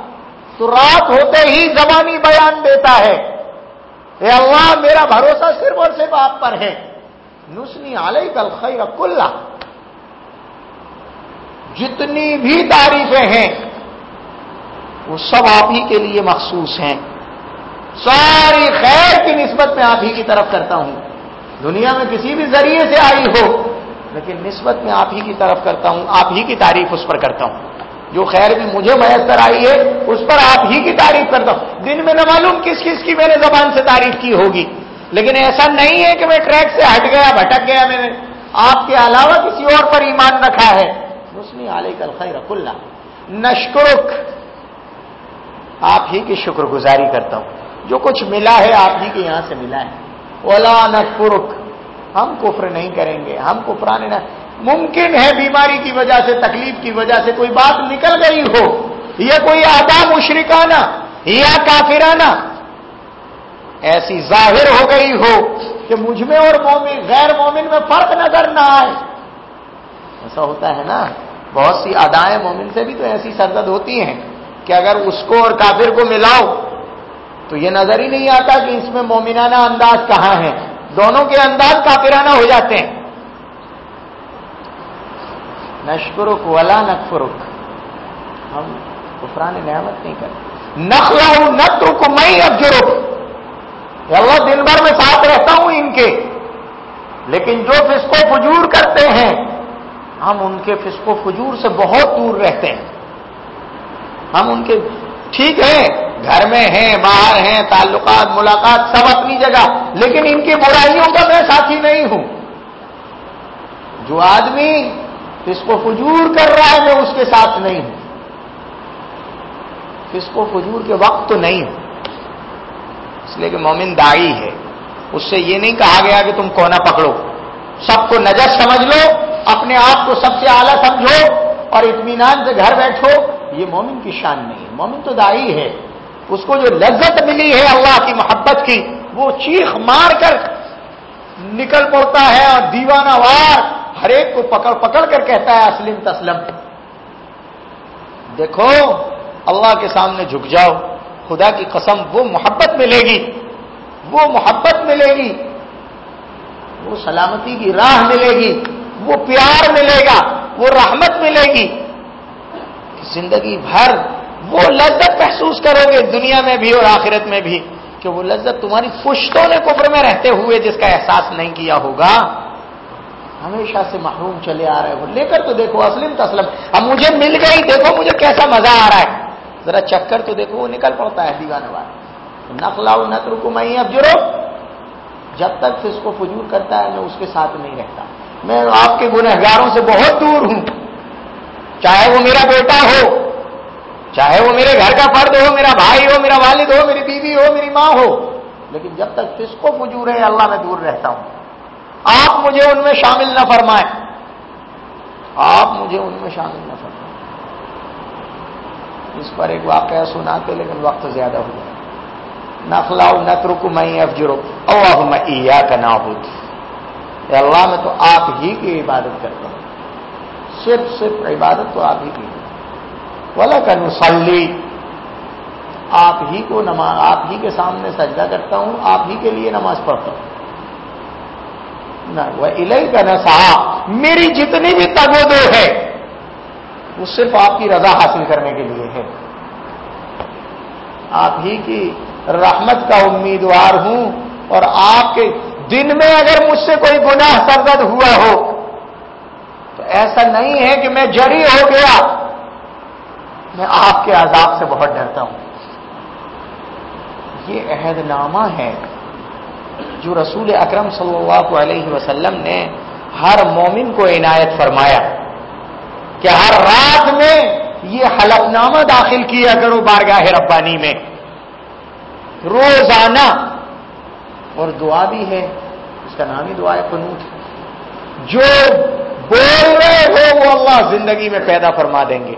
S1: تو رات ہوتے ہی زبانی بیان دیتا ہے اے اللہ میرا بھروسہ صرف اور صرف آپ پر ہے۔ نسنی علیہ کل خیر کلّہ۔ جتنی بھی تعریفیں ہیں، وہ سب آپ ہی کے لیے مخصوص ہیں۔ ساری خیر کی نسبت میں آپ ہی کی طرف کرتا ہوں۔ دنیا میں کسی بھی ذریعے سے آئی ہو، لیکن نسبت میں آپ ہی کی طرف کرتا ہوں، آپ ہی کی تعریف اس پر کرتا ہوں۔ جو خیر بھی مجھے میسر آئی ہے، اس پر آپ ہی کی تعریف کرتا ہوں۔ دن میں نہ معلوم کس کس کی میں نے زبان سے تعریف کی ہوگی، لیکن ایسا نہیں ہے کہ میں ٹریک سے ہٹ گیا، بھٹک گیا میں نے۔ آپ کے علاوہ کسی اور پر ایمان رکھا ہے۔ مسلم علیہ کل خیر اللہ نشکرک۔ آپ ہی کی شکر گزاری کرتا ہوں۔ جو کچھ ملا ہے آپ ہی کے یہاں سے ملا ہے۔ اولا نشکرک ہم کفر نہیں کریں گے۔ ہم کفرانے نہ ممکن ہے بیماری کی وجہ سے، تکلیف کی وجہ سے کوئی بات نکل گئی ہو۔ یا کوئی آدھا مشرکانہ یا کافرانہ۔ ایسی ظاہر ہو گئی ہو کہ مجھ میں اور مومن غیر مومن میں فرق نظر نہ آئے۔ ایسا ہوتا ہے نا۔ بہت سی ادائیں مومن سے بھی تو ایسی سرد ہوتی ہیں کہ اگر اس کو اور کافر کو ملاؤ تو یہ نظر ہی نہیں آتا کہ اس میں مومنانہ انداز کہاں ہے۔ دونوں کے انداز کافرانہ ہو جاتے ہیں۔ نشکرک ولا نقفرک ہم کفران نعمت نہیں کرتے۔ نخلا نقر کو میں اب اللہ، دن بھر میں ساتھ رہتا ہوں ان کے۔ لیکن جو جس کو فجور کرتے ہیں، ہم ان کے فسق و فجور سے بہت دور رہتے ہیں۔ ہم ان کے ٹھیک ہے، گھر میں ہیں، باہر ہیں، تعلقات، ملاقات، سب اپنی جگہ، لیکن ان کی برائیوں کا میں ساتھی نہیں ہوں۔ جو آدمی فسق و فجور کر رہا ہے، میں اس کے ساتھ نہیں ہوں۔ فسق و فجور کے وقت تو نہیں ہوں۔ اس لیے کہ مومن دائی ہے۔ اس سے یہ نہیں کہا گیا کہ تم کونا پکڑو۔ سب کو نجر سمجھ لو، اپنے آپ کو سب سے اعلیٰ سمجھو اور اطمینان سے گھر بیٹھو۔ یہ مومن کی شان نہیں ہے۔ مومن تو دائی ہے۔ اس کو جو لذت ملی ہے اللہ کی محبت کی، وہ چیخ مار کر نکل پڑتا ہے اور دیوانہ وار ہر ایک کو پکڑ پکڑ کر کہتا ہے، اسلم تسلم۔ دیکھو، اللہ کے سامنے جھک جاؤ۔ خدا کی قسم، وہ محبت ملے گی۔ وہ محبت ملے گی۔ وہ سلامتی کی راہ ملے گی۔ وہ پیار ملے گا۔ وہ رحمت ملے گی۔ زندگی بھر وہ لذت محسوس کرو گے دنیا میں بھی اور آخرت میں بھی کہ وہ لذت تمہاری پشتوں نے کفر میں رہتے ہوئے جس کا احساس نہیں کیا ہوگا۔ ہمیشہ سے محروم چلے آ رہے ہو۔ لے کر تو دیکھو، اسلم تسلم۔ اب مجھے مل گئی، دیکھو مجھے کیسا مزہ آ رہا ہے۔ ذرا چکر تو دیکھو، وہ نکل پڑتا ہے دیوانے والا نقلاؤ نت رکو میں اب جرو جب تک اس کو فجور کرتا ہے، میں اس کے ساتھ نہیں رہتا۔ میں آپ کے گنہگاروں سے بہت دور ہوں۔ چاہے وہ میرا بیٹا ہو، چاہے وہ میرے گھر کا فرد ہو، میرا بھائی ہو، میرا والد ہو، میری بیوی ہو، میری ماں ہو، لیکن جب تک کس کو فجور ہے، اللہ میں دور رہتا ہوں۔ آپ مجھے ان میں شامل نہ فرمائیں۔ آپ مجھے ان میں شامل نہ فرمائیں۔ اس پر ایک واقعہ سنا کے لیکن وقت زیادہ ہو جائے نہ نہ ترک میں افجرو او اب میں کا اللہ، میں تو آپ ہی کی عبادت کرتا ہوں۔ صرف صرف عبادت تو آپ ہی کی ولا کا نسلی آپ ہی کو نماز، آپ ہی کے سامنے سجدہ کرتا ہوں، آپ ہی کے لیے نماز پڑھتا ہوں۔ نہ وہ الہی کا نسا میری جتنی بھی تگو دو ہے، وہ صرف آپ کی رضا حاصل کرنے کے لیے ہے۔ آپ ہی کی رحمت کا امیدوار ہوں اور آپ کے دن میں اگر مجھ سے کوئی گناہ سرگد ہوا ہو ایسا نہیں ہے کہ میں جری ہو گیا۔ میں آپ کے عذاب سے بہت ڈرتا ہوں۔ یہ عہد نامہ ہے جو رسول اکرم صلی اللہ علیہ وسلم نے ہر مومن کو عنایت فرمایا۔ کہ ہر رات میں یہ حلف نامہ داخل کیا کرو بارگاہ ربانی میں۔ روزانہ۔ اور دعا بھی ہے۔ اس کا نام ہی دعا ہے قنوت۔ جو بول رہے ہو وہ اللہ زندگی میں پیدا فرما دیں گے۔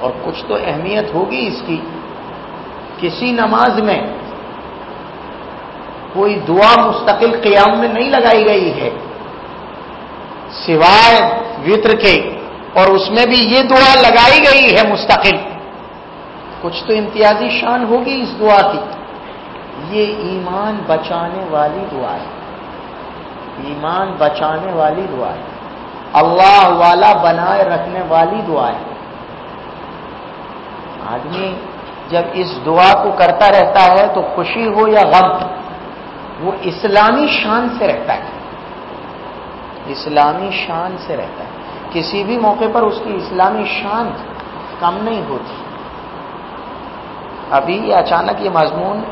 S1: اور کچھ تو اہمیت ہوگی اس کی۔ کسی نماز میں کوئی دعا مستقل قیام میں نہیں لگائی گئی ہے۔ سوائے وطر کے۔ اور اس میں بھی یہ دعا لگائی گئی ہے مستقل۔ کچھ تو امتیازی شان ہوگی اس دعا کی۔ یہ ایمان بچانے والی دعا ہے۔ ایمان بچانے والی دعا ہے۔ اللہ والا بنائے رکھنے والی دعا ہے۔ آدمی جب اس دعا کو کرتا رہتا ہے تو خوشی ہو یا غم؟ وہ اسلامی شان سے رہتا ہے۔ اسلامی شان سے رہتا ہے۔ کسی بھی موقع پر اس کی اسلامی شان کم نہیں ہوتی۔ ابھی اچانک یہ مضمون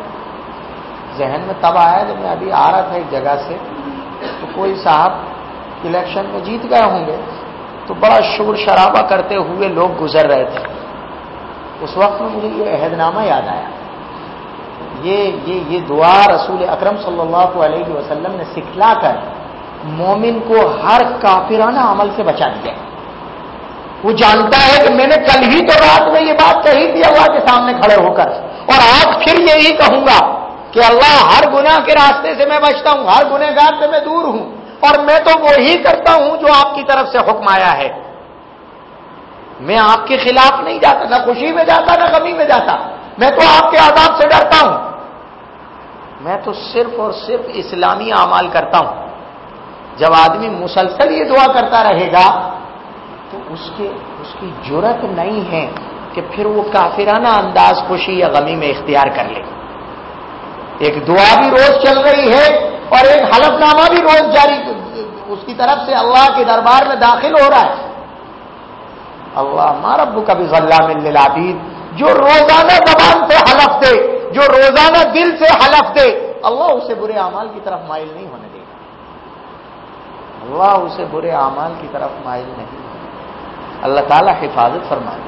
S1: ذہن میں تب آیا جب میں ابھی آ رہا تھا ایک جگہ سے۔ تو کوئی صاحب الیکشن میں جیت گئے ہوں گے تو بڑا شور شرابہ کرتے ہوئے لوگ گزر رہے تھے۔ اس وقت میں مجھے یہ عہد نامہ یاد آیا۔ یہ یہ یہ دعا رسول اکرم صلی اللہ علیہ وسلم نے سکھلا کر مومن کو ہر کافرانہ عمل سے بچا دیا۔ وہ جانتا ہے کہ میں نے کل ہی تو رات میں یہ بات کہی تھی اللہ کے سامنے کھڑے ہو کر۔ اور آج پھر یہی کہوں گا۔ کہ اللہ ہر گناہ کے راستے سے میں بچتا ہوں، ہر گنہ گار سے میں دور ہوں۔ اور میں تو وہی کرتا ہوں جو آپ کی طرف سے حکم آیا ہے۔ میں آپ کے خلاف نہیں جاتا، نہ خوشی میں جاتا، نہ غمی میں جاتا۔ میں تو آپ کے آداب سے ڈرتا ہوں۔ میں تو صرف اور صرف اسلامی اعمال کرتا ہوں۔ جب آدمی مسلسل یہ دعا کرتا رہے گا، تو اس کے، اس کی جرت نہیں ہے کہ پھر وہ کافرانہ انداز خوشی یا غمی میں اختیار کر لے۔ ایک دعا بھی روز چل رہی ہے اور ایک حلف نامہ بھی روز جاری اس کی طرف سے اللہ کے دربار میں داخل ہو رہا ہے۔ اللہ مارب کبھی غلّہ ملنے جو روزانہ زبان سے حلف دے، جو روزانہ دل سے حلف دے، اللہ اسے برے اعمال کی طرف مائل نہیں ہونے دے گا۔ اللہ اسے برے اعمال کی طرف مائل نہیں ہونے اللہ تعالیٰ حفاظت فرمائے۔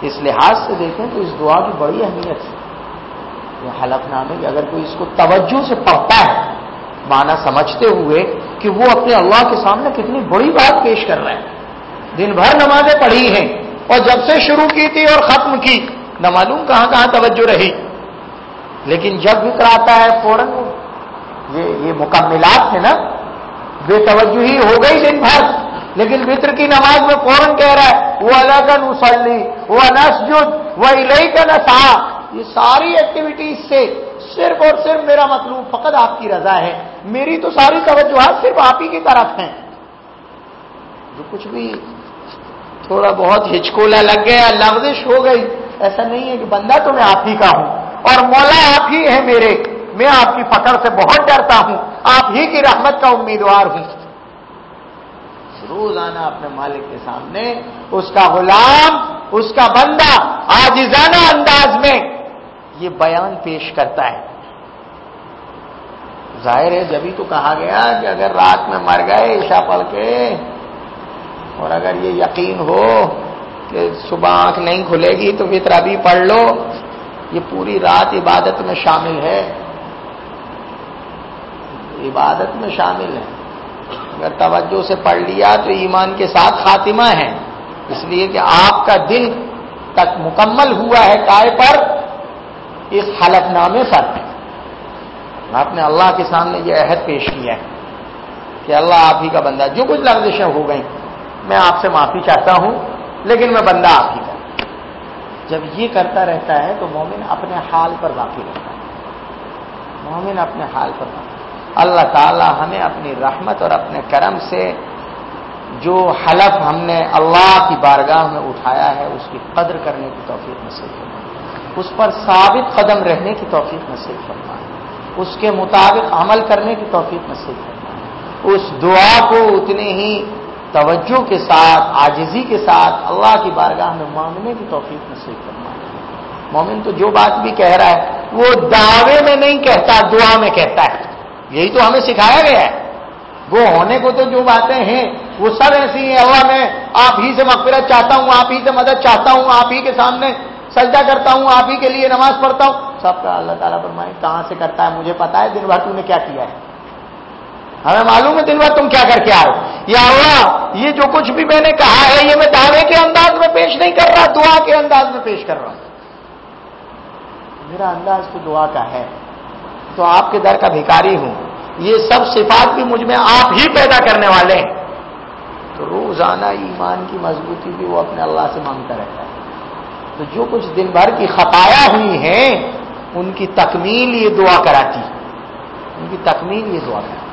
S1: اس لحاظ سے دیکھیں تو اس دعا کی بڑی اہمیت ہے۔ یہ حلف نامے کہ اگر کوئی اس کو توجہ سے پڑھتا ہے مانا سمجھتے ہوئے کہ وہ اپنے اللہ کے سامنے کتنی بڑی بات پیش کر رہے ہیں دن بھر نمازیں پڑھی ہیں اور جب سے شروع کی تھی اور ختم کی، نہ معلوم کہاں کہاں توجہ رہی۔ لیکن جب ذکر آتا ہے فوراً یہ یہ مکملات تھے نا، بے توجہی ہو گئی دن بھر۔ لیکن وطر کی نماز میں فوراً کہہ رہا ہے وہ اللہ کا نسلی وہ انسجد وہ الہی کا نسا یہ ساری ایکٹیویٹیز سے صرف اور صرف میرا مطلوب فقط آپ کی رضا ہے۔ میری تو ساری توجہات صرف آپ ہی کی طرف ہیں۔ جو کچھ بھی تھوڑا بہت ہچکولا لگ گیا، لغزش ہو گئی، ایسا نہیں ہے کہ بندہ تو میں آپ ہی کا ہوں۔ اور مولا آپ ہی ہے میرے۔ میں آپ کی پکڑ سے بہت ڈرتا ہوں۔ آپ ہی کی رحمت کا امیدوار ہوں۔ روزانہ اپنے مالک کے سامنے، اس کا غلام، اس کا بندہ آجزانہ انداز میں یہ بیان پیش کرتا ہے۔ ظاہر ہے جبھی تو کہا گیا کہ اگر رات میں مر گئے عشا پڑھ کے، اور اگر یہ یقین ہو کہ صبح آنکھ نہیں کھلے گی تو فطر ابھی پڑھ لو۔ یہ پوری رات عبادت میں شامل ہے۔ عبادت میں شامل ہے۔ اگر توجہ سے پڑھ لیا تو ایمان کے ساتھ خاتمہ ہے۔ اس لیے کہ آپ کا دل تک مکمل ہوا ہے کائے پر اس حلف نامے پر۔ آپ نے اللہ کے سامنے یہ عہد پیش کیا ہے کہ اللہ آپ ہی کا بندہ جو کچھ لفزشیں ہو گئیں، میں آپ سے معافی چاہتا ہوں، لیکن میں بندہ آپ ہی کا۔ جب یہ کرتا رہتا ہے تو مومن اپنے حال پر باقی رہتا ہے۔ مومن اپنے حال پر باقی اللہ تعالی ہمیں اپنی رحمت اور اپنے کرم سے جو حلف ہم نے اللہ کی بارگاہ میں اٹھایا ہے، اس کی قدر کرنے کی توفیق نصیب فرمائے اس پر ثابت قدم رہنے کی توفیق نصیب فرمائے۔ اس کے مطابق عمل کرنے کی توفیق نصیب فرمائے۔ اس دعا کو اتنے ہی توجہ کے ساتھ آجزی کے ساتھ اللہ کی بارگاہ میں مانگنے کی توفیق نصیب فرمائے۔ مومن تو جو بات بھی کہہ رہا ہے، وہ دعوے میں نہیں کہتا، دعا میں کہتا ہے۔ یہی تو ہمیں سکھایا گیا ہے۔ وہ ہونے کو تو جو باتیں ہیں، وہ سب ایسی ہیں۔ اللہ میں آپ ہی سے مغفرت چاہتا ہوں، آپ ہی سے مدد چاہتا ہوں، آپ ہی کے سامنے سجدہ کرتا ہوں، آپ ہی کے لیے نماز پڑھتا ہوں۔ سب کا اللہ تعالیٰ فرمائے، کہاں سے کرتا ہے؟ مجھے پتا ہے، دن بھر تم نے کیا کیا ہے؟ ہمیں معلوم ہے دن بھر تم کیا کر کے آؤ۔ یا اللہ، یہ جو کچھ بھی میں نے کہا ہے، یہ میں دعوے کے انداز میں پیش نہیں کر رہا، دعا کے انداز میں پیش کر رہا ہوں۔ میرا انداز تو دعا کا ہے، تو آپ کے در کا بھکاری ہوں۔ یہ سب صفات بھی مجھ میں آپ ہی پیدا کرنے والے ہیں۔ تو روزانہ ایمان کی مضبوطی بھی وہ اپنے اللہ سے مانگتا رہتا ہے۔ تو جو کچھ دن بھر کی خطایا ہوئی ہیں، ان کی تکمیل یہ دعا کراتی۔ ان کی تکمیل یہ دعا کراتی۔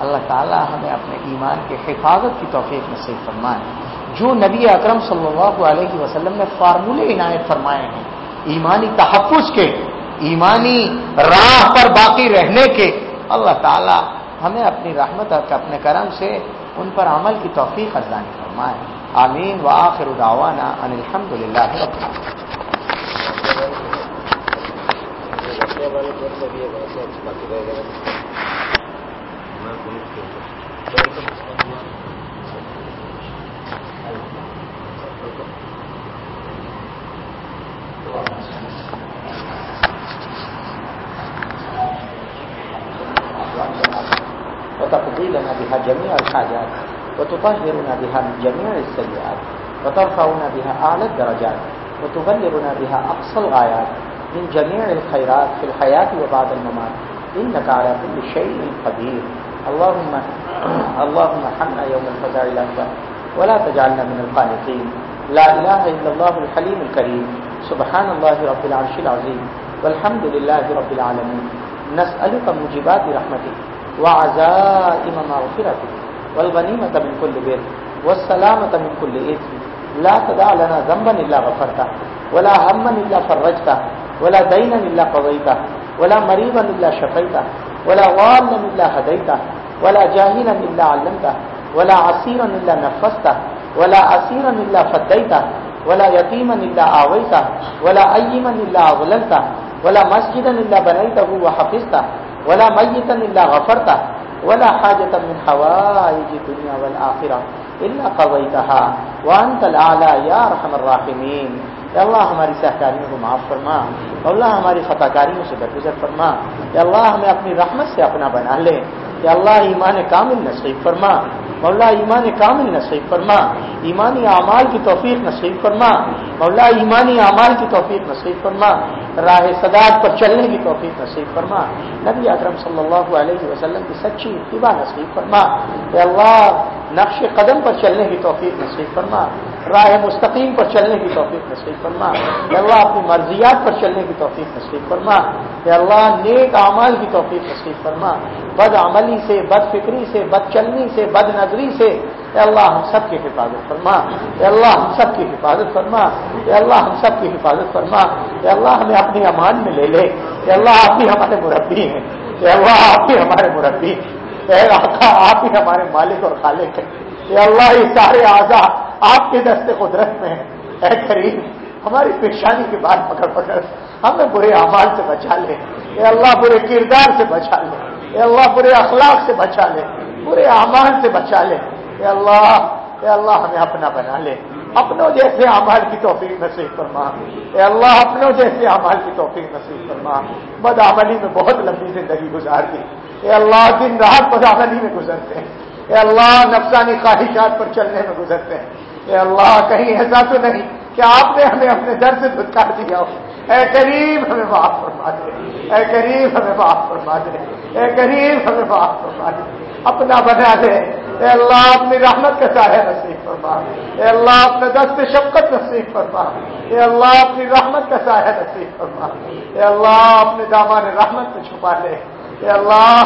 S1: اللہ تعالیٰ ہمیں اپنے ایمان کے حفاظت کی توفیق نصیب فرمائے۔ جو نبی اکرم صلی اللہ علیہ وسلم نے فارمولے عنایت فرمائے ہیں، ایمانی تحفظ کے، ایمانی راہ پر باقی رہنے کے، اللہ تعالی ہمیں اپنی رحمت اور اپنے کرم سے ان پر عمل کی توفیق ارزانی فرمائے۔ آمين وآخر دعوانا أن الحمد لله رب وتقضي لنا بها جميع الحاجات. وتطهرنا بها من جميع السيئات وترفعنا بها أعلى الدرجات وتبلغنا بها أقصى الغايات من جميع الخيرات في الحياة وبعد الممات. إنك على كل شيء قدير. اللهم اللهم حمنا يوم الفزع الأكبر ولا تجعلنا من القانتين لا إله إلا الله الحليم الكريم. سبحان الله رب العرش العظيم. والحمد لله رب العالمين. نسألك موجبات رحمتك وعزائم مغفرته والغنيمة من كل بيت والسلامة من كل إثم. لا تدع لنا ذنبا إلا غفرته ولا هما إلا فرجته ولا دينا إلا قضيته ولا مريضا إلا شفيته ولا ضالا إلا هديته ولا جاهلا إلا علمته ولا عسيرا إلا نفسته ولا أسيرا إلا فديته ولا يتيما إلا آويته ولا أيما إلا أظللته ولا مسجدا إلا بنيته وحفظته ولا ميتا إلا غفرته. ولا حاجة من حوائج الدنيا والآخرة إلا قضيتها. وأنت الأعلى يا رحم الراحمين. یا اللہ ہماری سہکاریوں کو معاف فرما. اللہ ہماری خطا کاریوں سے درگزر فرما. یا اللہ ہمیں اپنی رحمت سے اپنا بنا لے. یا اللہ ایمان کامل نصیب فرما. مولا، ایمان کامل نصیب فرما. ایمانی اعمال کی توفیق نصیب فرما. مولا ایمانی اعمال کی توفیق نصیب فرما. راہ صداد پر چلنے کی توفیق نصیب فرما. نبی اکرم صلی اللہ علیہ وسلم کی سچی اتباع نصیب فرما. اے اللہ نقش قدم پر چلنے کی توفیق نصیب فرما۔ راہ مستقیم پر چلنے کی توفیق نصیب فرما۔ اے اللہ، اپنی مرضیات پر چلنے کی توفیق نصیب فرما۔ اے اللہ، نیک اعمال کی توفیق نصیب فرما۔ بد عملی سے، بد فکری سے، بد چلنی سے، بد نظری سے۔ اے اللہ، ہم سب کی حفاظت فرما۔ اے اللہ، ہم سب کی حفاظت فرما۔ اے اللہ، ہم سب کی حفاظت فرما۔ اے اللہ، ہمیں اپنی امان میں لے لے۔ اے اللہ، آپ بھی ہمارے مربی ہیں۔ اے اللہ، آپ بھی ہمارے مربی اے آقا، آپ ہی ہمارے مالک اور خالق ہیں۔ اے اللہ، یہ سارے آزاد آپ کے دستے قدرت میں ہیں۔ اے کریم، ہماری پریشانی کے بعد پکڑ پکڑ، ہمیں برے اعمال سے بچا لے۔ اے اللہ، برے کردار سے بچا لے۔ اے اللہ، برے اخلاق سے بچا لے۔ برے اعمال سے بچا لے۔ اے اللہ اے اللہ، ہمیں اپنا بنا لے۔ اپنوں جیسے اعمال کی توفیق نصیب فرما۔ اے اللہ، اپنوں جیسے اعمال کی توفیق نصیب فرما۔ بد عملی میں بہت لمبی زندگی گزار دی۔ اے اللہ، دن رات بد میں گزرتے ہیں۔ اے اللہ، نفسانی خواہشات پر چلنے میں گزرتے ہیں۔ اے اللہ، کہیں ایسا تو نہیں کہ آپ نے ہمیں اپنے در سے دھتکار دیا ہو۔ اے قریب ہمیں معاف فرما دے۔ اے قریب ہمیں معاف فرما دے۔ اے قریب ہمیں معاف فرما دے۔ اپنا بنا دے اے اللہ، اپنی رحمت کا چاہے نصیب فرما۔ اے اللہ اپنے دست شفقت نصیب فرما۔ اے اللہ، اپنی رحمت کا چاہے نصیب فرما۔ اے اللہ، اپنے دامان رحمت میں چھپا لے۔ اے اللہ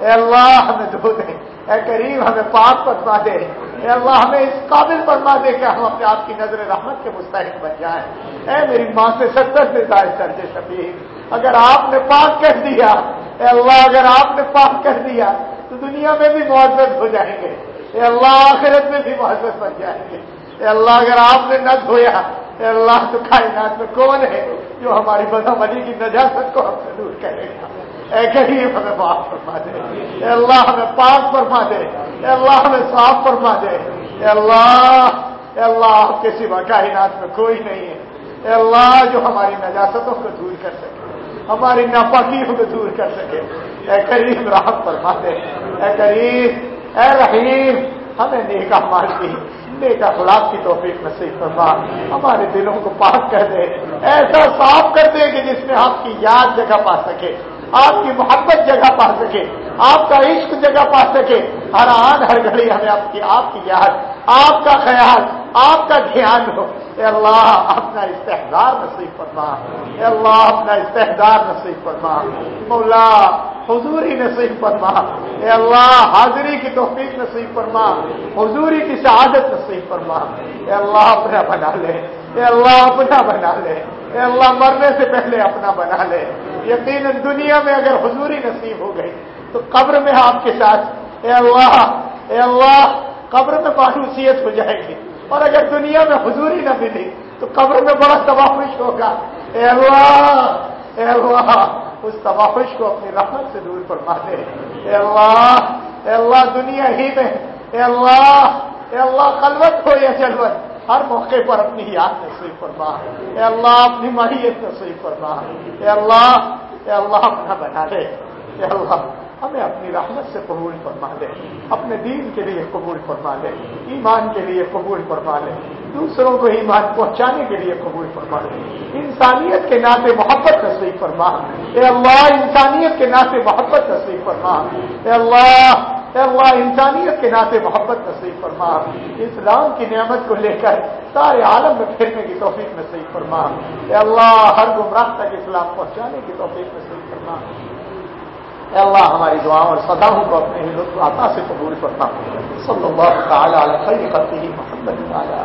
S1: اے اللہ ہمیں دھو دے، اے کریم ہمیں پاک فرما دے، اے اللہ ہمیں اس قابل فرما دے کہ ہم اپنے آپ کی نظر رحمت کے مستحق بن جائیں۔ اے میری ماں سے ستر سے زائد سرجے شفیع اگر آپ نے پاک کر دیا، اے اللہ اگر آپ نے پاک کر دیا، تو دنیا میں بھی معذرت ہو جائیں گے۔ اے اللہ آخرت میں بھی معذرت بن جائیں گے۔ اے اللہ اگر آپ نے نہ دھویا، اے اللہ تو کائنات میں کون ہے جو ہماری بدم کی نجاست کو ہم سے دور کرے گا؟ اے کریم ہمیں معاف فرما دے۔ اے اللہ ہمیں پاک فرما دے۔ اے اللہ ہمیں صاف فرما دے۔ اے اللہ اے اللہ، آپ کے سوا کائنات میں کوئی نہیں ہے۔ اے اللہ، جو ہماری نجاستوں کو دور کر سکے، ہماری ناپاکیوں کو دور کر سکے۔ اے کریم، راحت فرما دے۔ اے کریم، اے رحیم، ہمیں نیکا مار کی، نیک اخلاق کی توفیق نصیب فرما۔ ہمارے دلوں کو پاک کر دے۔ ایسا صاف کر دے کہ جس میں آپ کی یاد جگہ پا سکے۔ آپ کی محبت جگہ پا سکے، آپ کا عشق جگہ پا سکے۔ ہر آن، ہر گھڑی ہمیں آپ کی آپ کی یاد، آپ کا خیال، آپ کا دھیان ہو۔ اے اللہ، اپنا استحدار نصیب فرما۔ اے اللہ، اپنا استحدار نصیب فرما۔ مولا، حضوری نصیب فرما۔ اے اللہ، حاضری کی توفیق نصیب فرما۔ حضوری کی شہادت نصیب فرما۔ اے اللہ، اپنا بنا لے۔ اے اللہ اپنا بنا لے۔ اے اللہ مرنے سے پہلے اپنا بنا لے۔ یقیناً دنیا میں اگر حضوری نصیب ہو گئی تو قبر میں آپ کے ساتھ اے اللہ اے اللہ، قبر میں مانوسیت ہو جائے گی۔ اور اگر دنیا میں حضوری نہ ملی تو قبر میں بڑا تباہش ہوگا۔ اے اللہ اے اللہ، اس تباہش کو اپنی رحمت سے دور فرما دے۔ اے اللہ اے اللہ دنیا ہی میں، اے اللہ اے اللہ خلوت ہو یا جلوت۔ ہر موقع پر اپنی یاد نصیب فرما۔ اے اللہ، اپنی ماہیت نصیب فرما۔ اے اللہ اے اللہ، اپنا بنا دے اے اللہ، ہمیں اپنی رحمت سے قبول فرما لے۔ اپنے دین کے لیے قبول فرما لے۔ ایمان کے لیے قبول فرما لے۔ دوسروں کو ایمان پہنچانے کے لیے قبول فرما لے۔ انسانیت کے ناطے محبت نصیب فرما۔ اے اللہ، انسانیت کے ناطے محبت نصیب فرما۔ اے اللہ اے اللہ، انسانیت کے ناطے محبت نصیب فرما۔ اسلام کی نعمت کو لے کر سارے عالم میں پھیرنے کی توفیق نصیب فرما۔ اے اللہ، ہر گمراہ تک اسلام پہنچانے کی توفیق نصیب فرما۔ اے اللہ، ہماری دعاؤں اور سداؤں کو اپنے لطف عطا سے قبول کرنا صلی اللہ تعالی علیہ محمد